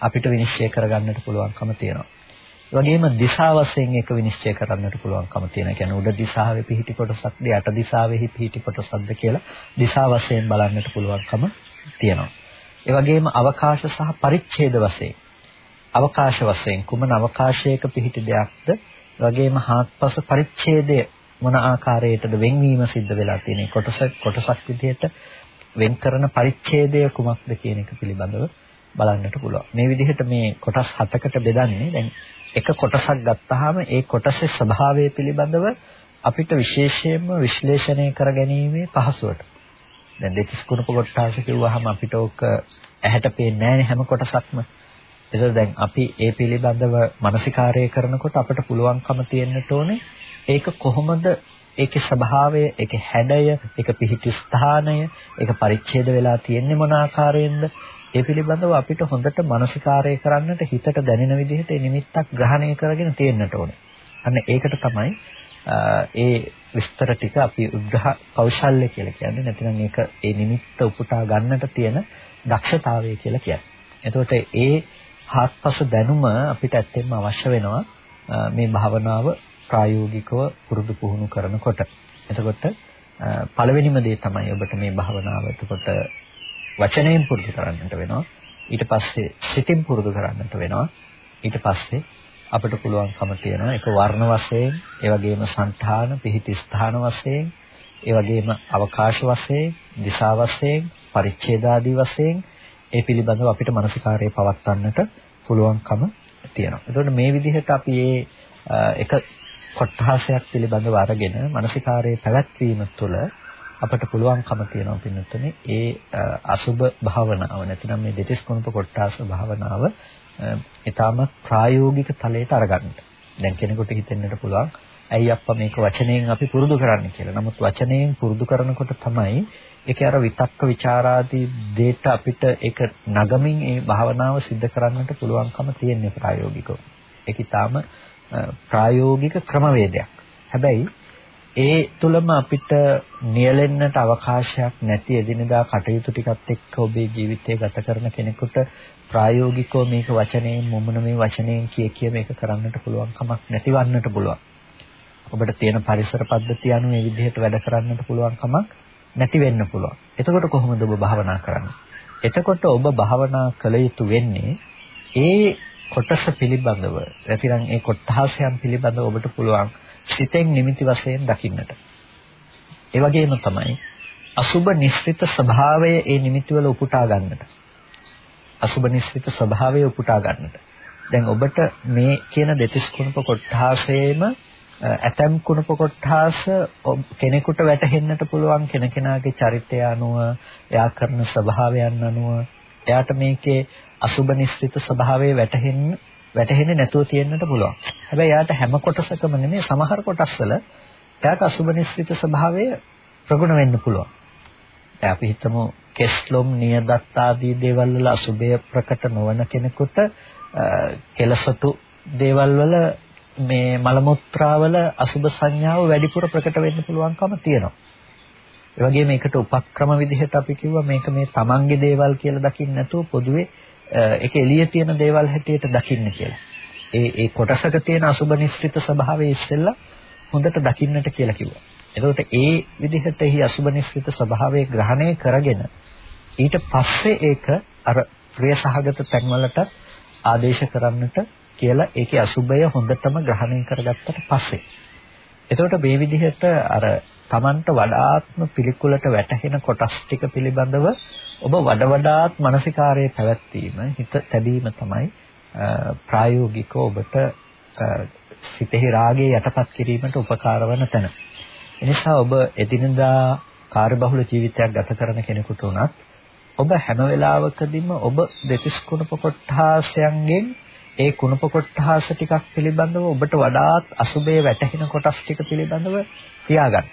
[SPEAKER 1] අපිට විනිශ්චය කරගන්නට පුළුවන්කම තියෙනවා. ඒ වගේම දිශා වශයෙන් ඒක විනිශ්චය කරන්නට පුළුවන්කම තියෙනවා. කියන්නේ උඩ දිශාවේ පිහිටි කොටසක්ද යට දිශාවෙහි පිහිටි කොටසක්ද කියලා දිශා වශයෙන් බලන්නට පුළුවන්කම තියෙනවා. ඒ වගේම අවකාශ සහ පරිච්ඡේද වශයෙන් අවකාශ වශයෙන් කුමන අවකාශයක පිහිටි දෙයක්ද වගේම හාත්පස පරිච්ඡේදය මොන ආකාරයකටද වෙන්වීම සිද්ධ වෙලා තියෙන්නේ කොටස කොටසක් විදිහට වෙන් කරන පරිච්ඡේදය කුමක්ද කියන එක පිළිබඳව බලන්නට පුළුවන්. මේ විදිහට මේ කොටස් හතකට බෙදන්නේ දැන් එක කොටසක් ගත්තාම ඒ කොටසේ ස්වභාවය පිළිබඳව අපිට විශේෂයෙන්ම විශ්ලේෂණය කර ගැනීමේ පහසුවට. දැන් දෙතිස් කුණප කොටස කිව්වහම අපිට ඕක ඇහැට පේන්නේ නැහැ හැම කොටසක්ම. ඒසර දැන් අපි ඒ පිළිබඳව මානසිකාරය කරනකොට අපිට පුළුවන්කම තියෙන්නට ඕනේ ඒක කොහොමද ඒකේ ස්වභාවය, ඒකේ හැඩය, ඒක පිහිටි ස්ථානය, ඒක පරිච්ඡේද වෙලා තියෙන්නේ මොන ආකාරයෙන්ද? ඒ පිළිබඳව අපිට හොඳට මානසිකාරය කරන්නට හිතට දැනෙන විදිහට ඒ නිමිත්තක් ග්‍රහණය කරගෙන තියෙන්නට ඕනේ. අන්න ඒකට තමයි ඒ විස්තර ටික අපි උග්‍රහ කෞශල්‍ය කියලා කියන්නේ. නැතිනම් ඒක ඒ නිමිත්ත උපුටා ගන්නට තියෙන දක්ෂතාවය කියලා කියන්නේ. එතකොට ඒ හාත්පස දැනුම අපිට ඇත්තෙන්ම අවශ්‍ය වෙනවා මේ භාවනාව ප්‍රායෝගිකව පුරුදු පුහුණු කරනකොට. එතකොට පළවෙනිම දේ තමයි ඔබට මේ භාවනාව එතකොට වචනයෙන් පුරුදු කරන්නට වෙනවා. ඊට පස්සේ සිතින් පුරුදු කරන්නට වෙනවා. ඊට පස්සේ අපිට පුළුවන්කම තියෙනවා ඒක වර්ණ වශයෙන්, ඒ වගේම సంఠාන, පිහිටි ස්ථාන වශයෙන්, ඒ වගේම අවකාශ වශයෙන්, දිශා වශයෙන්, පරිච්ඡේදාදී වශයෙන් ඒ පිළිබඳව අපිට මානසිකාරය පවත්වන්නට පුළුවන්කම තියෙනවා. එතකොට මේ විදිහට අපි මේ එක කොට්ඨාසයක් පිළිබඳව අරගෙන මානසිකාරයේ පැවැත්වීම තුළ අපට පුළුවන්කම තියෙනවා පින්නතුනේ ඒ අසුබ භාවනාව නැතිනම් මේ දෙතිස් කුණප කොටාස භාවනාව ඊටාම ප්‍රායෝගික තලයට අරගන්න. දැන් කෙනෙකුට හිතෙන්නට පුළුවන් ඇයි අප්පා මේක වචනයෙන් අපි පුරුදු කරන්නේ කියලා. නමුත් වචනයෙන් පුරුදු කරනකොට තමයි ඒකේ අර විතක්ක ਵਿਚාරාදී දේට අපිට ඒක නගමින් ඒ භාවනාව સિદ્ધ කරන්නට පුළුවන්කම තියෙන ප්‍රායෝගිකව. ඒක ඊටාම ප්‍රායෝගික ක්‍රමවේදයක්. හැබැයි ඒ තුලම අපිට නියැලෙන්නට අවකාශයක් නැති එදිනදා කටයුතු ටිකත් එක්ක ඔබේ ජීවිතය ගත කරන කෙනෙකුට ප්‍රායෝගිකව මේක වචනයෙන් මොමුණ මේ වචනයෙන් කිය කිය මේක කරන්නට පුළුවන් කමක් නැතිවන්නට පුළුවන්. ඔබට තියෙන පරිසර පද්ධතිය අනුව මේ විදිහට වැඩ කරන්නට පුළුවන් කමක් නැති වෙන්න පුළුවන්. එතකොට කොහොමද ඔබ භාවනා කරන්නේ? එතකොට ඔබ භාවනා කළ යුතු වෙන්නේ ඒ කොටස පිළිබඳව නැතිනම් ඒ කොටහසයන් පිළිබඳව ඔබට පුළුවන් සිතෙන් නිමිති වශයෙන් දකින්නට. ඒ වගේම තමයි අසුබ නිස්ෘත ස්වභාවය ඒ නිමිති වල උපුටා ගන්නට. අසුබ නිස්ෘත ස්වභාවය උපුටා ගන්නට. දැන් ඔබට මේ කියන දෙතිස් කුණප කොට්ටාසේම ඇතම් කුණප කොට්ටාස කෙනෙකුට වැටහෙන්නට පුළුවන් කෙනකෙනාගේ චරිතය අනුව එයා කරන ස්වභාවයන් අනුව එයාට මේකේ අසුබ නිස්සිත ස්වභාවය වැටහෙන්න වැටහෙන්නේ නැතුව තියෙන්නට පුළුවන්. හැබැයි එයාට හැම කොටසකම නෙමෙයි සමහර කොටස්වල එයාට අසුබ නිස්සිත ස්වභාවය ප්‍රගුණ වෙන්න පුළුවන්. දැන් අපි හිතමු කෙස්ලොම් නියදත් ආදී දේවල් වල අසුබය ප්‍රකට නොවන කෙනෙකුට කෙලසතු දේවල් වල මේ මල මුත්‍රාවල අසුබ සංඥාව වැඩිපුර ප්‍රකට වෙන්න පුළුවන්කම තියෙනවා. ඒ වගේම මේකට උපක්‍රම විදිහට අපි කිව්වා මේක මේ තමන්ගේ දේවල් කියලා දකින්න නැතුව පොදුවේ ඒක එළියේ තියෙන දේවල් හැටියට දකින්න කියලා. ඒ ඒ කොටසක තියෙන අසුබ නිස්සිත ස්වභාවය ඉස්සෙල්ලා හොඳට දකින්නට කියලා කිව්වා. එතකොට ඒ විදිහට එහි අසුබ නිස්සිත ස්වභාවය ග්‍රහණය කරගෙන ඊට පස්සේ ඒක අර ප්‍රිය සහගත තැන්වලට ආදේශ කරන්නට කියලා ඒකේ අසුබය හොඳටම ග්‍රහණය කරගත්තට පස්සේ එතකොට මේ විදිහට අර Tamanට වඩාත්ම පිළිකුලට වැටහෙන කොටස් ටික පිළිබඳව ඔබ වඩ වඩාත් මානසිකාරයේ පැවැත්වීම හිත තැබීම තමයි ප්‍රායෝගිකව ඔබට සිතෙහි රාගය යටපත් කිරීමට උපකාර වන තැන. එනිසා ඔබ එදිනදා කාර්යබහුල ජීවිතයක් ගත කරන කෙනෙකුට උනත් ඔබ හැම වෙලාවකදීම ඔබ දෙතිස් කුණප කොට්ටාසයන්ගෙන් ඒ කුණප කොට්ටාස ටිකක් පිළිබඳව ඔබට වඩාත් අසුබේ වැටහෙන කොටස් ටික පිළිබඳව තියාගන්න.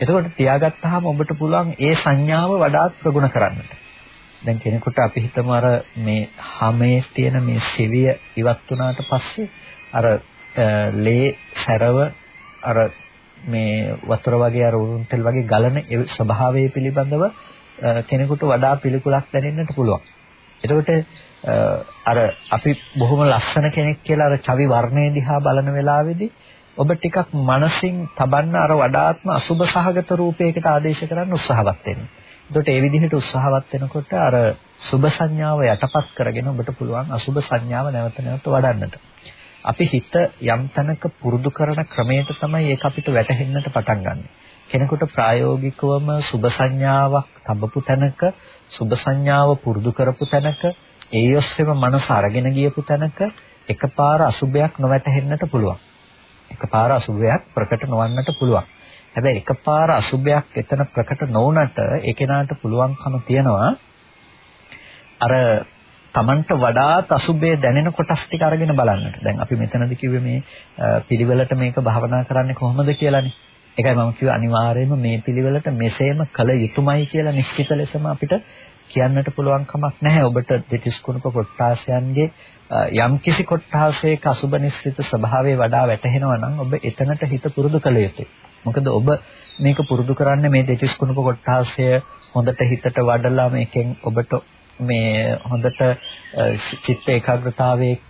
[SPEAKER 1] එතකොට තියාගත්තාම ඔබට පුළුවන් ඒ සංඥාව වඩාත් ප්‍රගුණ කරන්නට. දැන් කෙනෙකුට අපි හිතමු අර මේ හැමේ තියෙන මේ සිවිය ඉවත් වුණාට පස්සේ අර ලේ සැරව අර මේ වතුර වගේ අර උරුන් තෙල් වගේ ගලන ඒ ස්වභාවය පිළිබඳව කෙනෙකුට වඩා පිළිකුලක් දැනෙන්නට පුළුවන්. එතකොට අර අපි බොහොම ලස්සන කෙනෙක් කියලා අර චවි වර්ණය දිහා බලන වෙලාවේදී ඔබ ටිකක් මනසින් තබන්න අර වඩාත්ම අසුබ සහගත රූපයකට ආදේශ කරන්න උත්සාහවත් වෙන්න. එතකොට ඒ විදිහට උත්සාහවත් වෙනකොට අර සුබ සංඥාව යටපත් කරගෙන ඔබට පුළුවන් අසුබ සංඥාව නැවත නැවත වඩන්නට. අපි හිත යම් තැනක පුරුදු කරන ක්‍රමයට තමයි ඒක අපිට වැටහෙන්නට පටන් ගන්නෙ. කෙනෙකුට ප්‍රායෝගිකවම සුබ සංඥාවක් තබපු තැනක සුබ සංඥාව පුරුදු කරපු තැනක ඒ ඔස්සේම මනස අරගෙන ගියපු තැනක එකපාර අසුබයක් නොවැටහෙන්නට පුළුවන්. එකපාර අසුබයක් ප්‍රකට නොවන්නට පුළුවන්. හැබැයි එකපාර අසුබයක් එතන ප්‍රකට නොවුනට ඒ කෙනාට පුළුවන්කම තියනවා අර Tamanට වඩාත් අසුබේ දැනෙන කොටස් ටික අරගෙන බලන්නට. දැන් අපි මෙතනදී කිව්වේ මේ පිළිවෙලට මේක භාවනා කරන්නේ කොහොමද කියලානේ. ඒකයි මම කිව්වේ අනිවාර්යයෙන්ම මේ පිළිවෙලට මෙසේම කළ යුතුමයි කියලා නිශ්චිත ලෙසම අපිට කියන්නට පුළුවන් කමක් නැහැ. ඔබට දෙතිස් කුණප කොට්ටාසයන්ගේ යම් කිසි කොට්ටාසයක අසුබ නිස්සිත ස්වභාවය වඩා වැටහෙනවා නම් ඔබ එතනට හිත පුරුදු කළ යුතුයි. මොකද ඔබ මේක පුරුදු කරන්නේ මේ දෙතිස් කුණප කොට්ටාසය හොඳට හිතට වඩලා මේකෙන් ඔබට මේ හොඳට චිත්ත ඒකාග්‍රතාවයේ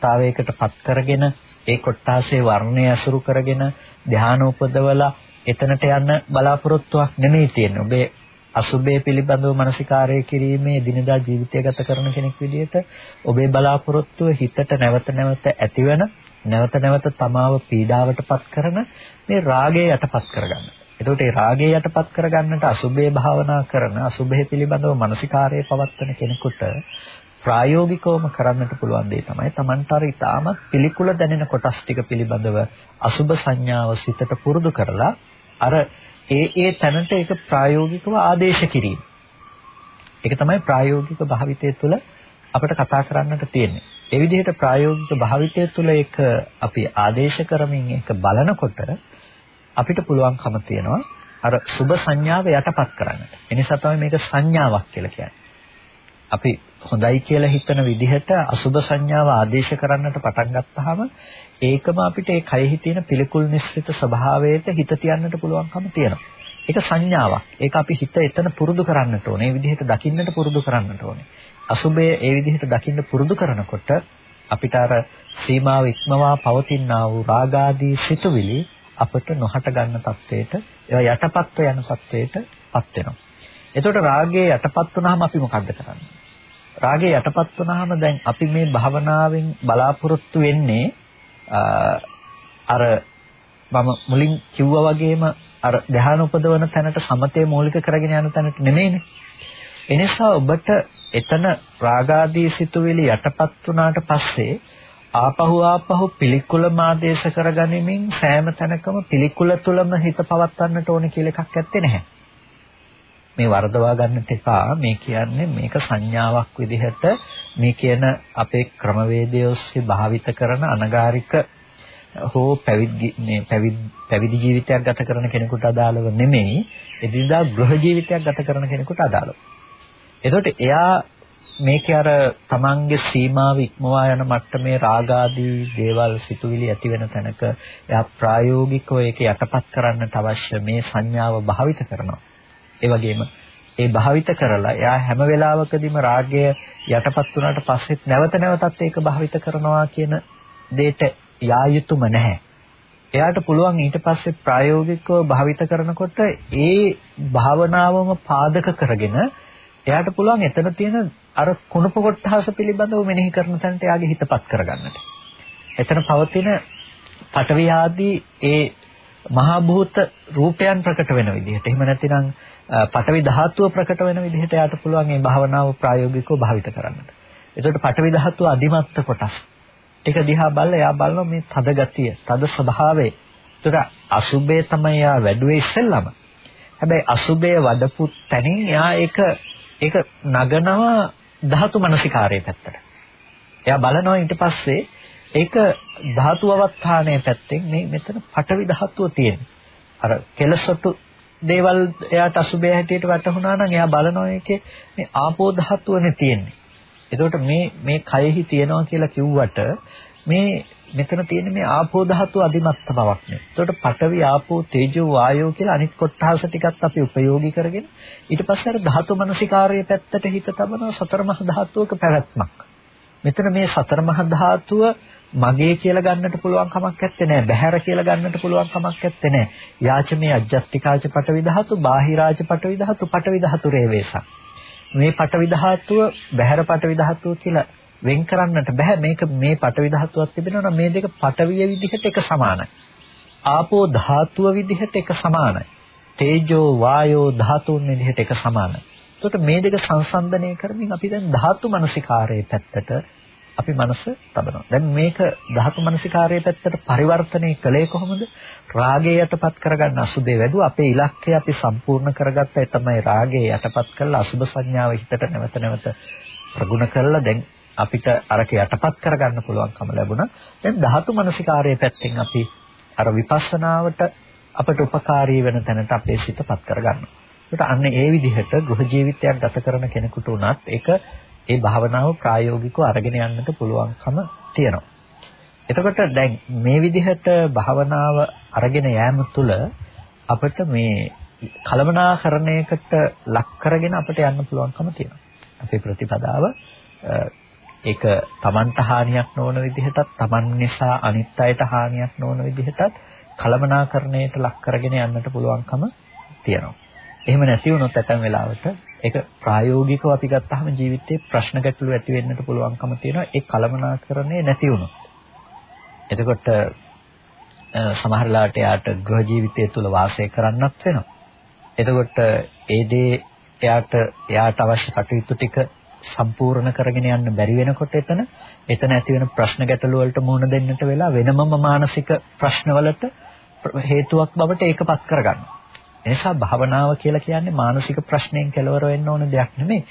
[SPEAKER 1] තාවයකට පත් කරගෙන ඒ කොට්ටාසේ වර්ණය අසුරු කරගෙන ධානය උපදවලා එතනට යන්න බලාපොරොත්තුවක් නෙමෙයි තියෙන්නේ. ඔබේ අසුබය පිළිබඳව මානසිකාරය කිරීමේ දිනදා ජීවිතය ගත කරන කෙනෙක් විදිහට ඔබේ බලාපොරොත්තුව හිතට නැවත නැවත ඇතිවන නැවත නැවත තමාව පීඩාවටපත් කරන මේ රාගය යටපත් කරගන්න. එතකොට මේ රාගය යටපත් කරගන්නට අසුබේ භාවනා කරන අසුබේ පිළිබඳව මානසිකාරය පවත්වන කෙනෙකුට ප්‍රායෝගිකවම කරන්නට පුළුවන් දේ තමයි Tamanට අර ඊටාම පිළිකුල දැනෙන කොටස් ටික පිළිබඳව අසුබ සංඥාව සිතට පුරුදු කරලා අර ඒ ඒ තැනට ඒක ප්‍රායෝගිකව ආදේශ කිරීම. ඒක තමයි ප්‍රායෝගික භාවිතය තුළ අපිට කතා කරන්නට තියෙන්නේ. ඒ විදිහට ප්‍රායෝගික භාවිතය තුළ ඒක අපි ආදේශ කරමින් ඒක බලනකොට අපිට පුළුවන්කම තියෙනවා අර සුබ සංඥාව යටපත් කරන්නට. ඒ නිසා තමයි මේක සංඥාවක් කියලා කියන්නේ. අපි හොඳයි කියලා හිතන විදිහට අසුබ සංඥාව ආදේශ කරන්නට පටන් ගත්තාම ඒකම අපිට ඒ කයෙහි තියෙන පිළිකුල් නිස්සිත ස්වභාවයට හිත තියන්නට පුළුවන්කම තියෙනවා. ඒක සංඥාවක්. ඒක අපි හිත එතන පුරුදු කරන්නට ඕනේ. මේ විදිහට දකින්නට පුරුදු කරන්නට ඕනේ. අසුබය ඒ විදිහට දකින්න පුරුදු කරනකොට අපිට අර සීමාව ඉක්මවා පවතිනා වූ රාගාදී සිතුවිලි අපට නොහට ගන්න තත්වයට ඒවා යටපත්ව යන තත්වයටපත් වෙනවා. එතකොට රාගයේ යටපත් වුනහම අපි මොකද්ද කරන්නේ? රාගයේ යටපත් වුනහම දැන් අපි මේ භවනාවෙන් බලාපොරොත්තු වෙන්නේ අර මම මුලින් කිව්වා වගේම අර ධ්‍යාන උපදවන තැනට සමතේ මූලික කරගෙන යන තැනට නෙමෙයිනේ. එනිසා ඔබට එතන රාගාදී සිතුවිලි යටපත් වුණාට පස්සේ ආපහු ආපහු පිළිකුල මාදේශ කරගනිමින් සෑම තැනකම පිළිකුල තුලම හිත පවත්වන්නට ඕනේ කියලා එකක් ඇත්තේ නැහැ. මේ වරදවා ගන්නට එපා. මේ කියන්නේ මේක සංඥාවක් විදිහට මේ කියන අපේ ක්‍රමවේදය ඔස්සේ භාවිත කරන අනගාരിക හෝ පැවිදි මේ පැවිදි ජීවිතයක් ගත කරන කෙනෙකුට අදාළව නෙමෙයි එදිනදා ගෘහ ජීවිතයක් ගත කරන කෙනෙකුට අදාළව. එතකොට එයා මේකේ අර තමන්ගේ සීමාව ඉක්මවා යන මට්ටමේ රාගාදී දේවල් සිතුවිලි ඇති වෙන තැනක එයා ප්‍රායෝගිකව ඒක යටපත් කරන්නට අවශ්‍ය මේ සංඥාව භාවිත කරනවා. ඒ වගේම ඒ භාවිත කරලා එයා හැම වෙලාවකදීම රාගය යටපත් වුණාට පස්සෙත් නැවත නැවතත් ඒක භාවිත කරනවා කියන දෙයට යා යුතුම නැහැ. එයාට පුළුවන් ඊට පස්සේ ප්‍රායෝගිකව භාවිත කරනකොට ඒ භාවනාවම පාදක කරගෙන එයාට පුළුවන් එතන තියෙන අර කුණප කොටහස පිළිබඳව මෙනෙහි කරන තැනට එයාගේ හිතපත් කරගන්නට. එතන පවතින පටවි ආදී ඒ මහා භූත රූපයන් ප්‍රකට වෙන විදිහට. එහෙම නැතිනම් පටවි ධාතුව ප්‍රකට වෙන විදිහට යාට පුළුවන් මේ භාවනාව ප්‍රායෝගිකව භාවිත කරන්නට. එතකොට පටවි ධාතුව අදිමත්ත කොටස්. ටික දිහා බලලා එයා බලනවා මේ තද ගතිය, තද ස්වභාවය. එතකොට අසුබේ තමයි එයා වැඩුවේ ඉස්සෙල්ලම. හැබැයි අසුබේ වඩපු තැනින් එයා ඒක ඒක නගනවා ධාතු මනසිකාරයේ පැත්තට. එයා බලනවා ඊට පස්සේ ඒක ධාතු අවස්ථානයේ පැත්තෙන් මේ මෙතන පටවි ධාතුව තියෙනවා. අර කෙලසොටු දේවල් එයාට අසුබය හැටියට වැටහුණා නම් එයා බලනවා ඒකේ මේ ආපෝ ධාතුවනේ තියෙන්නේ. එතකොට මේ මේ කයෙහි තියනවා කියලා කිව්වට මේ මෙතන තියෙන මේ ආපෝ ධාතු අධිමත්ත බවක් නේ. එතකොට පඨවි ආපෝ තේජෝ වායෝ කියලා අනිත් කොටස ටිකත් අපි ප්‍රයෝගී කරගෙන ඊට පස්සේ අර ධාතු මනසිකාර්යයේ පැත්තට හිත තබනවා සතර මහා ධාතුවක පැවැත්මක්. මෙතන මේ සතර මහා ධාතුව මගේ කියලා ගන්නට පුළුවන් කමක් නැත්තේ නෑ. බහැර කියලා ගන්නට පුළුවන් කමක් නැත්තේ නෑ. යාචමේ අජ්ජත්තිකාච පඨවි ධාතු, බාහිරාච පඨවි ධාතු, පඨවි ධාතු රේවේසා. මේ පඨවි ධාතුව බහැර පඨවි ධාතුව කියලා වෙන් කරන්නට බෑ මේක මේ පටවි ධාතුවක් තිබෙනවා නම් මේ දෙක පටවිය විදිහට එක සමානයි. ආපෝ ධාතුව විදිහට එක සමානයි. තේජෝ වායෝ ධාතුන් විදිහට එක සමානයි. එතකොට මේ දෙක සංසන්දනය කරමින් අපි දැන් ධාතු මනසිකාරයේ පැත්තට අපි මනස තබනවා. දැන් මේක ධාතු මනසිකාරයේ පැත්තට පරිවර්තනය කළේ කොහොමද? රාගය යටපත් කරගන්න අසුබේ වැඩුව අපේ ඉලක්කය අපි සම්පූර්ණ කරගත්තා. ඒ තමයි රාගය යටපත් කරලා අසුබ සංඥාව හිතට නැවත නැවත ප්‍රගුණ කරලා දැන් අපිට අරක යටපත් කරගන්න පුළුවන්කම ලැබුණා. දැන් ධාතු මනසිකාරයේ පැත්තෙන් අපි අර විපස්සනාවට අපට උපකාරී වෙන තැනට අපේ සිතපත් කරගන්නවා. ඒකට අන්න ඒ විදිහට ගෘහ ජීවිතයක් ගත කරන කෙනෙකුට උනත් ඒක ඒ භාවනාව ප්‍රායෝගිකව අරගෙන යන්නට පුළුවන්කම තියෙනවා. එතකොට දැන් මේ විදිහට භාවනාව අරගෙන යෑම තුළ අපිට මේ කලමනාකරණයකට ලක් කරගෙන අපිට යන්න පුළුවන්කම තියෙනවා. අපේ ප්‍රතිපදාව ඒක Tamanට හානියක් නොවන විදිහටත් Taman නිසා අනිත් අයට හානියක් නොවන විදිහටත් කලමනාකරණයට ලක් කරගෙන යන්නට පුළුවන්කම තියෙනවා. එහෙම නැති වුණොත් ඇතැම් වෙලාවට ඒක ප්‍රායෝගිකව අපි ගත්තාම ජීවිතේ ප්‍රශ්න ගැටලු ඇති වෙන්නට පුළුවන්කම තියෙනවා ඒ කලමනාකරණය නැති වුණොත්. එතකොට සමහර ලාට යාට ගෘහ ජීවිතය තුළ වාසය කරන්නත් වෙනවා. එතකොට ඒ දේ එයාට එයාට අවශ්‍ය කටයුතු ටික සම්පූර්ණ කරගෙන යන්න බැරි වෙනකොට එතන එතන ඇති වෙන ප්‍රශ්න ගැටලු වලට මුහුණ දෙන්නට වෙලා වෙනමම මානසික ප්‍රශ්නවලට හේතුවක් බවට ඒකපත් කරගන්නවා. එනිසා භාවනාව කියලා කියන්නේ මානසික ප්‍රශ්නයෙන් කෙලවර වෙන්න ඕන දෙයක් නෙමෙයි.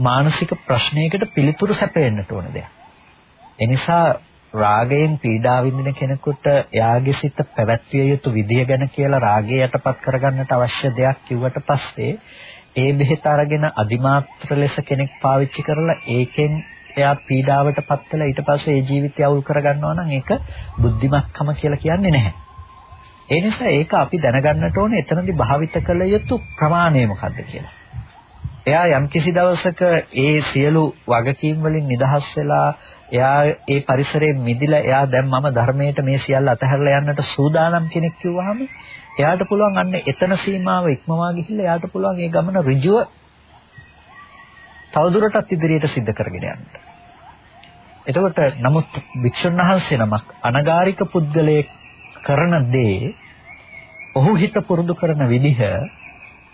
[SPEAKER 1] මානසික ප්‍රශ්නයකට පිළිතුරු සැපෙන්නට ඕන දෙයක්. එනිසා රාගයෙන් පීඩා විඳින කෙනෙකුට එයාගේ සිත පැවැත්විය යුතු විදිය ගැන කියලා රාගය යටපත් කරගන්නට අවශ්‍ය දෙයක් කිව්වට පස්සේ ඒ බෙහෙත අරගෙන අදිමාත්‍ර ලෙස කෙනෙක් පාවිච්චි කරලා ඒකෙන් එයා පීඩාවට පත් වෙලා ඊට පස්සේ ඒ ජීවිතය අවුල් කරගන්නවා නම් ඒක බුද්ධිමත්කම කියලා කියන්නේ නැහැ. ඒ නිසා ඒක අපි දැනගන්නට ඕනේ එතනදී භාවිත කළ යුතු ප්‍රමාණය මොකක්ද කියලා. එයා යම් කිසි දවසක ඒ සියලු වගකීම් වලින් නිදහස් වෙලා එයා ඒ පරිසරයෙන් මිදිලා එයා දැන් මම ධර්මයට මේ සියල්ල අතහැරලා යන්නට සූදානම් කෙනෙක් කිව්වහම එයාට පුළුවන් අන්න එතන සීමාව ඉක්මවා ගිහිල්ලා එයාට පුළුවන් ඒ ගමන ඍජුව තවදුරටත් ඉදිරියට සිද්ධ කරගෙන යන්න. එතකොට නමුත් වික්ෂුන් වහන්සේ නමක් අනගාരിക පුද්ගලයෙක් කරන දේ ඔහු හිත පුරුදු කරන විදිහ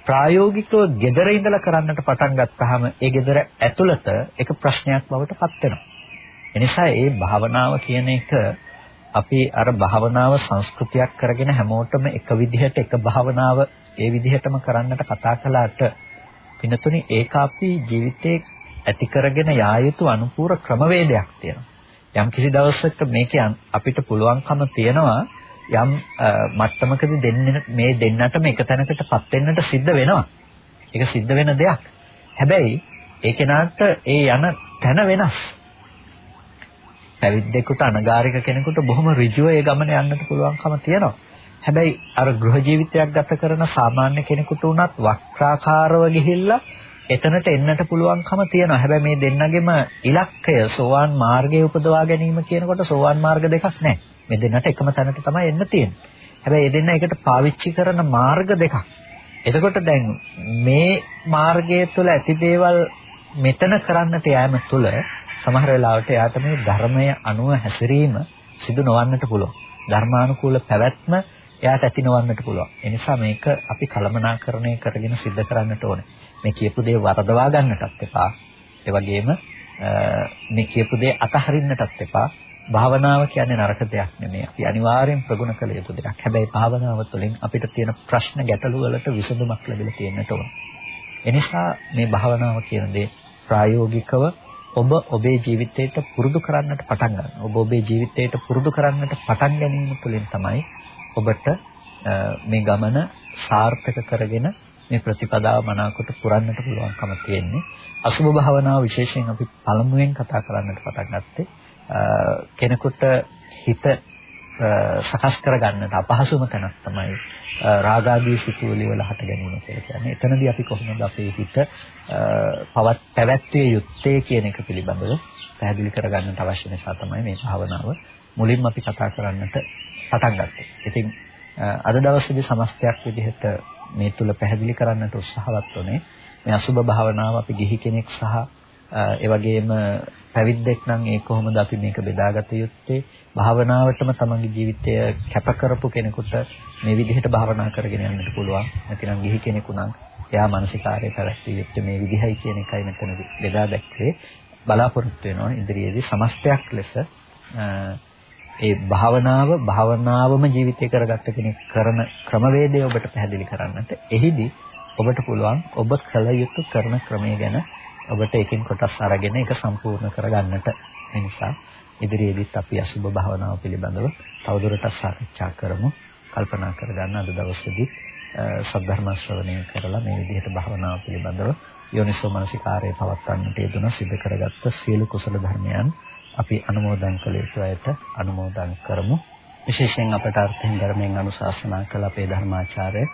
[SPEAKER 1] ප්‍රායෝගිකව gedara ඉඳලා කරන්නට පටන් ගත්තාම ඒ gedara ඇතුළත එක ප්‍රශ්නයක් බවට පත් වෙනවා. එනිසා ඒ භාවනාව කියන එක අපි අර භාවනාව සංස්කෘතියක් කරගෙන හැමෝටම එක විදිහට එක භාවනාව ඒ විදිහටම කරන්නට කතා කළාට පිනතුනි ඒක අපි ජීවිතේ ඇති කරගෙන යා යුතු අනුපූර ක්‍රමවේදයක් තියෙනවා. යම් කිසි දවසක මේකේ අපිට පුළුවන්කම තියෙනවා යම් මට්ටමකදී දෙන්න මේ දෙන්නටම එක තැනකටපත් වෙන්නට සිද්ධ වෙනවා. ඒක සිද්ධ වෙන දෙයක්. හැබැයි ඒ කෙනාට ඒ යන තැන වෙනස්. පැවිද්දෙකුට අනගාരിക කෙනෙකුට බොහොම ඍජුව ඒ ගමන යන්නට පුළුවන්කම තියෙනවා. හැබැයි අර ගෘහ ජීවිතයක් ගත කරන සාමාන්‍ය කෙනෙකුට උනත් වක්‍රාකාරව ගිහිල්ලා එතනට එන්නට පුළුවන්කම තියෙනවා. හැබැයි මේ දෙන්නගෙම ඉලක්කය සෝවාන් මාර්ගයේ උපදවා ගැනීම කියනකොට සෝවාන් මාර්ග දෙකක් නැහැ. මේ දෙන්නට එකම තැනට තමයි එන්න තියෙන්නේ. හැබැයි මේ දෙන්න එකට පාවිච්චි කරන මාර්ග දෙකක්. එතකොට දැන් මේ මාර්ගය තුළ ඇති දේවල් මෙතන කරන්නට යෑම තුළ සමහර වෙලාවට එයාට මේ ධර්මය අනුව හැසිරීම සිදු නොවන්නට පුළුවන්. ධර්මානුකූල පැවැත්ම එයාට ඇති නොවන්නට පුළුවන්. ඒ නිසා මේක අපි කළමනාකරණය කරගෙන සිද්ධ කරන්නට ඕනේ. මේ කියපු දේ වරදවා ගන්නටත් එපා. ඒ වගේම මේ කියපු දේ අතහරින්නටත් එපා. භාවනාව කියන්නේ නරක දෙයක් නෙමෙයි. අපි අනිවාර්යෙන් ප්‍රගුණ කළ යුතු දෙයක්. හැබැයි භාවනාව තුළින් අපිට තියෙන ප්‍රශ්න ගැටලු වලට විසඳුමක් ලැබිලා තියෙන්නට ඕන. එනිසා මේ භාවනාව කියන දේ ප්‍රායෝගිකව ඔබ ඔබේ ජීවිතයට පුරුදු කරන්නට පටන් ගන්න. ඔබ ඔබේ ජීවිතයට පුරුදු කරන්නට පටන් ගැනීම තුළින් තමයි ඔබට මේ ගමන සාර්ථක කරගෙන මේ ප්‍රතිපදාව මනාකොට පුරන්නට පුළුවන්කම තියෙන්නේ. අසුභ භාවනාව විශේෂයෙන් අපි පළමුවෙන් කතා කරන්නට පටන් ගත්තේ කෙනෙකුට හිත සකස් කරගන්නට අපහසුම තැනක් තමයි රාගාදී සිතුවිලි වල හට ගැනීම කියලා කියන්නේ. එතනදී අපි කොහොමද අපේ හිත පවත් පැවැත්විය යුත්තේ කියන එක පිළිබඳව පැහැදිලි කරගන්නට අවශ්‍ය නිසා තමයි මේ භාවනාව මුලින්ම අපි කතා කරන්නට පටන් ගත්තේ. ඉතින් අද දවසේදී සමස්තයක් විදිහට මේ තුල පැහැදිලි කරන්නට උත්සාහවත් වුණේ මේ අසුබ භාවනාව අපි ගිහි කෙනෙක් සහ ඒ වගේම පැවිද්දෙක් නම් ඒ කොහොමද අපි මේක බෙදාගත යුත්තේ? භාවනාවටම තමන්ගේ ජීවිතය කැප කරපු කෙනෙකුට මේ විදිහට භාවනා කරගෙන යන්නට පුළුවන්. නැතිනම් ගිහි කෙනෙකු නම් එයා මානසිකාරය පැවැත්විය යුත්තේ මේ විදිහයි කියන එකයි මෙතන බෙදා දැක්වේ. බලාපොරොත්තු වෙනවා ඉදිරියේදී සමස්තයක් ලෙස ඒ භාවනාව භාවනාවම ජීවිතය කරගත්ත කෙනෙක් කරන ක්‍රමවේදය ඔබට පැහැදිලි කරන්නට. එහිදී ඔබට පුළුවන් ඔබ කල යුතු කරන ක්‍රමය ගැන ඔබට එකකින් කොටස් අරගෙන ඒක සම්පූර්ණ කරගන්නට. ඒ නිසා ඉදිරියේදීත් අපි අසුබ භාවනාව පිළිබඳව තවදුරටත් සාකච්ඡා කරමු. කල්පනා කරගන්න අද දවසේදී සද්ධර්ම ශ්‍රවණය කරලා මේ විදිහට භාවනාව පිළිබඳව යෝනිසෝ මනසිකාරය පවත්වන්නට යෙදුන සිද්ධ කරගත්ත සියලු කුසල ධර්මයන් අපි අනුමෝදන් කළ යුතු අයට අනුමෝදන් කරමු. විශේෂයෙන් අපට අර්ථයෙන් ධර්මයෙන් අනුශාසනා කළ අපේ ධර්මාචාර්ය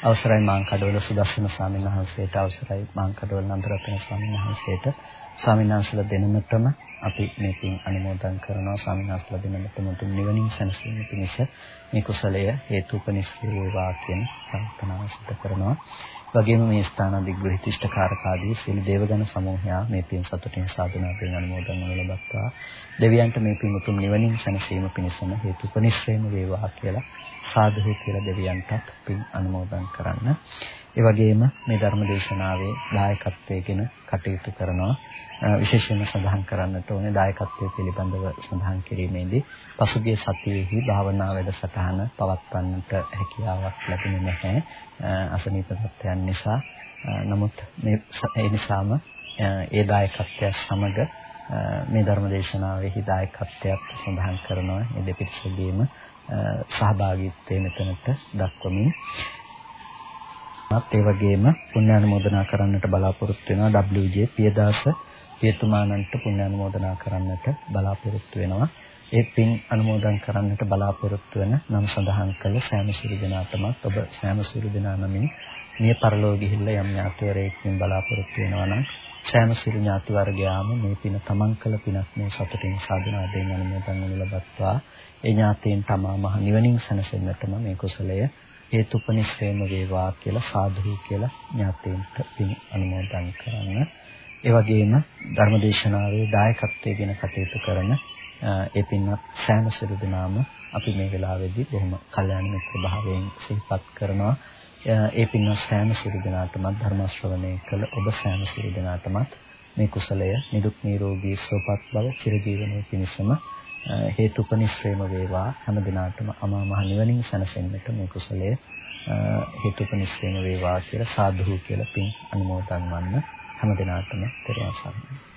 [SPEAKER 1] අවසරයි මාංකඩවල සුදස්සන ස්වාමීන් වහන්සේට අවසරයි මාංකඩවල නන්දරත්න ස්වාමීන් වහන්සේට. ස්වාමීන් වහන්සේලා දෙනමතම අපි මේ පින් අනුමෝදන් කරනවා. ස්වාමීන් වහන්සේලා දෙනමතම තුන් නිවනින් සැනසීම පිණිස මේ කුසලය හේතුපනිස්සේ වේවා කියන ප්‍රාර්ථනාව සිදු කරනවා. වගේම මේ ස්ථාන අධිග්‍රහිත ඉෂ්ඨකාරකාදී සියලු දේවගණ සමූහයා මේ පින් සතුටින් සාධනා පින් අනුමෝදන් ලබත්තා දෙවියන්ට මේ පින් උතුම් නිවනින් සැනසීම පිණිසම හේතුපනිස්සේම වේවා කියලා සාදු කියලා දෙවියන්ටත් පින් අනුමෝදන් කරන්න. ඒ වගේම මේ ධර්ම දේශනාවේ දායකත්වයෙන් කටයුතු කරනවා. විශේෂයෙන්ම සඳහන් කරන්නට ඕනේ දායකත්වයේ පිළිබඳව සඳහන් කිරීමේදී පසුගිය සතියේහි භාවනා වැඩසටහන පවත්වන්නට හැකියාවක් ලැබුණේ නැහැ. අසනීප තත්ත්වයන් නිසා. නමුත් මේ ඒ නිසාම ඒ දායකත්වය සමග මේ ධර්ම දේශනාවේ දායකත්වයක් සඳහන් කරනවා. මේ දෙපිටසෙදීම සහභාගීත්වය මෙතනට දක්වමින් ඒ වගේම පුණ්‍යානුමෝදනා කරන්නට බලාපොරොත්තු වෙනවා WJ පියදාස පියතුමාණන්ට පුණ්‍යානුමෝදනා කරන්නට බලාපොරොත්තු වෙනවා. ඒ පින් අනුමෝදන් කරන්නට බලාපොරොත්තු වෙන නම් සඳහන් කළ සෑම සිරු දෙනාටමත් ඔබ සෑම සිරු දෙනා නමින් මිය පරලෝ ගිහිල්ලා යම් ඥාතිවරයෙක්ගෙන් බලාපොරොත්තු වෙනවා නම් සෑම සිරු ඥාති වර්ගයාම මේ පින තමන් කළ පිනක් මේ සතුටින් සාධනාවෙන් අනුමෝදන් වනු ලබත්වා ඒ ඥාතීන් තමා මහ නිවනින් සැනසෙන්නටම මේ කුසලය හේතුපනිස්සේම වේවා කියලා සාදු කියලා ඥාතීන්ට පින් අනුමෝදන් කරන්න. ඒ වගේම ධර්මදේශනාවේ දායකත්වයෙන් කටයුතු කරන ඒ පින්වත් සෑම සිරු දෙනාම අපි මේ වෙලාවේදී බොහොම කල්යාණ මිත්‍ර භාවයෙන් සිහිපත් කරනවා ඒ පින්වත් සෑම සියලු දෙනාටම ධර්ම ශ්‍රවණය කළ ඔබ සෑම සියලු දෙනාටම මේ කුසලය නිදුක් නිරෝගී සුවපත් බව චිරජීවනයේ පිණසම හේතුපනිශ්‍රේම වේවා. හැම දිනාටම අමා මහ නිවනින් සැනසෙන්නට මේ කුසලය හේතුපනිශ්‍රේම වේවා කියලා සාදු කියලා පින් අනුමෝදන් වන්න. හැම දිනාටම තෙරුවන් සරණයි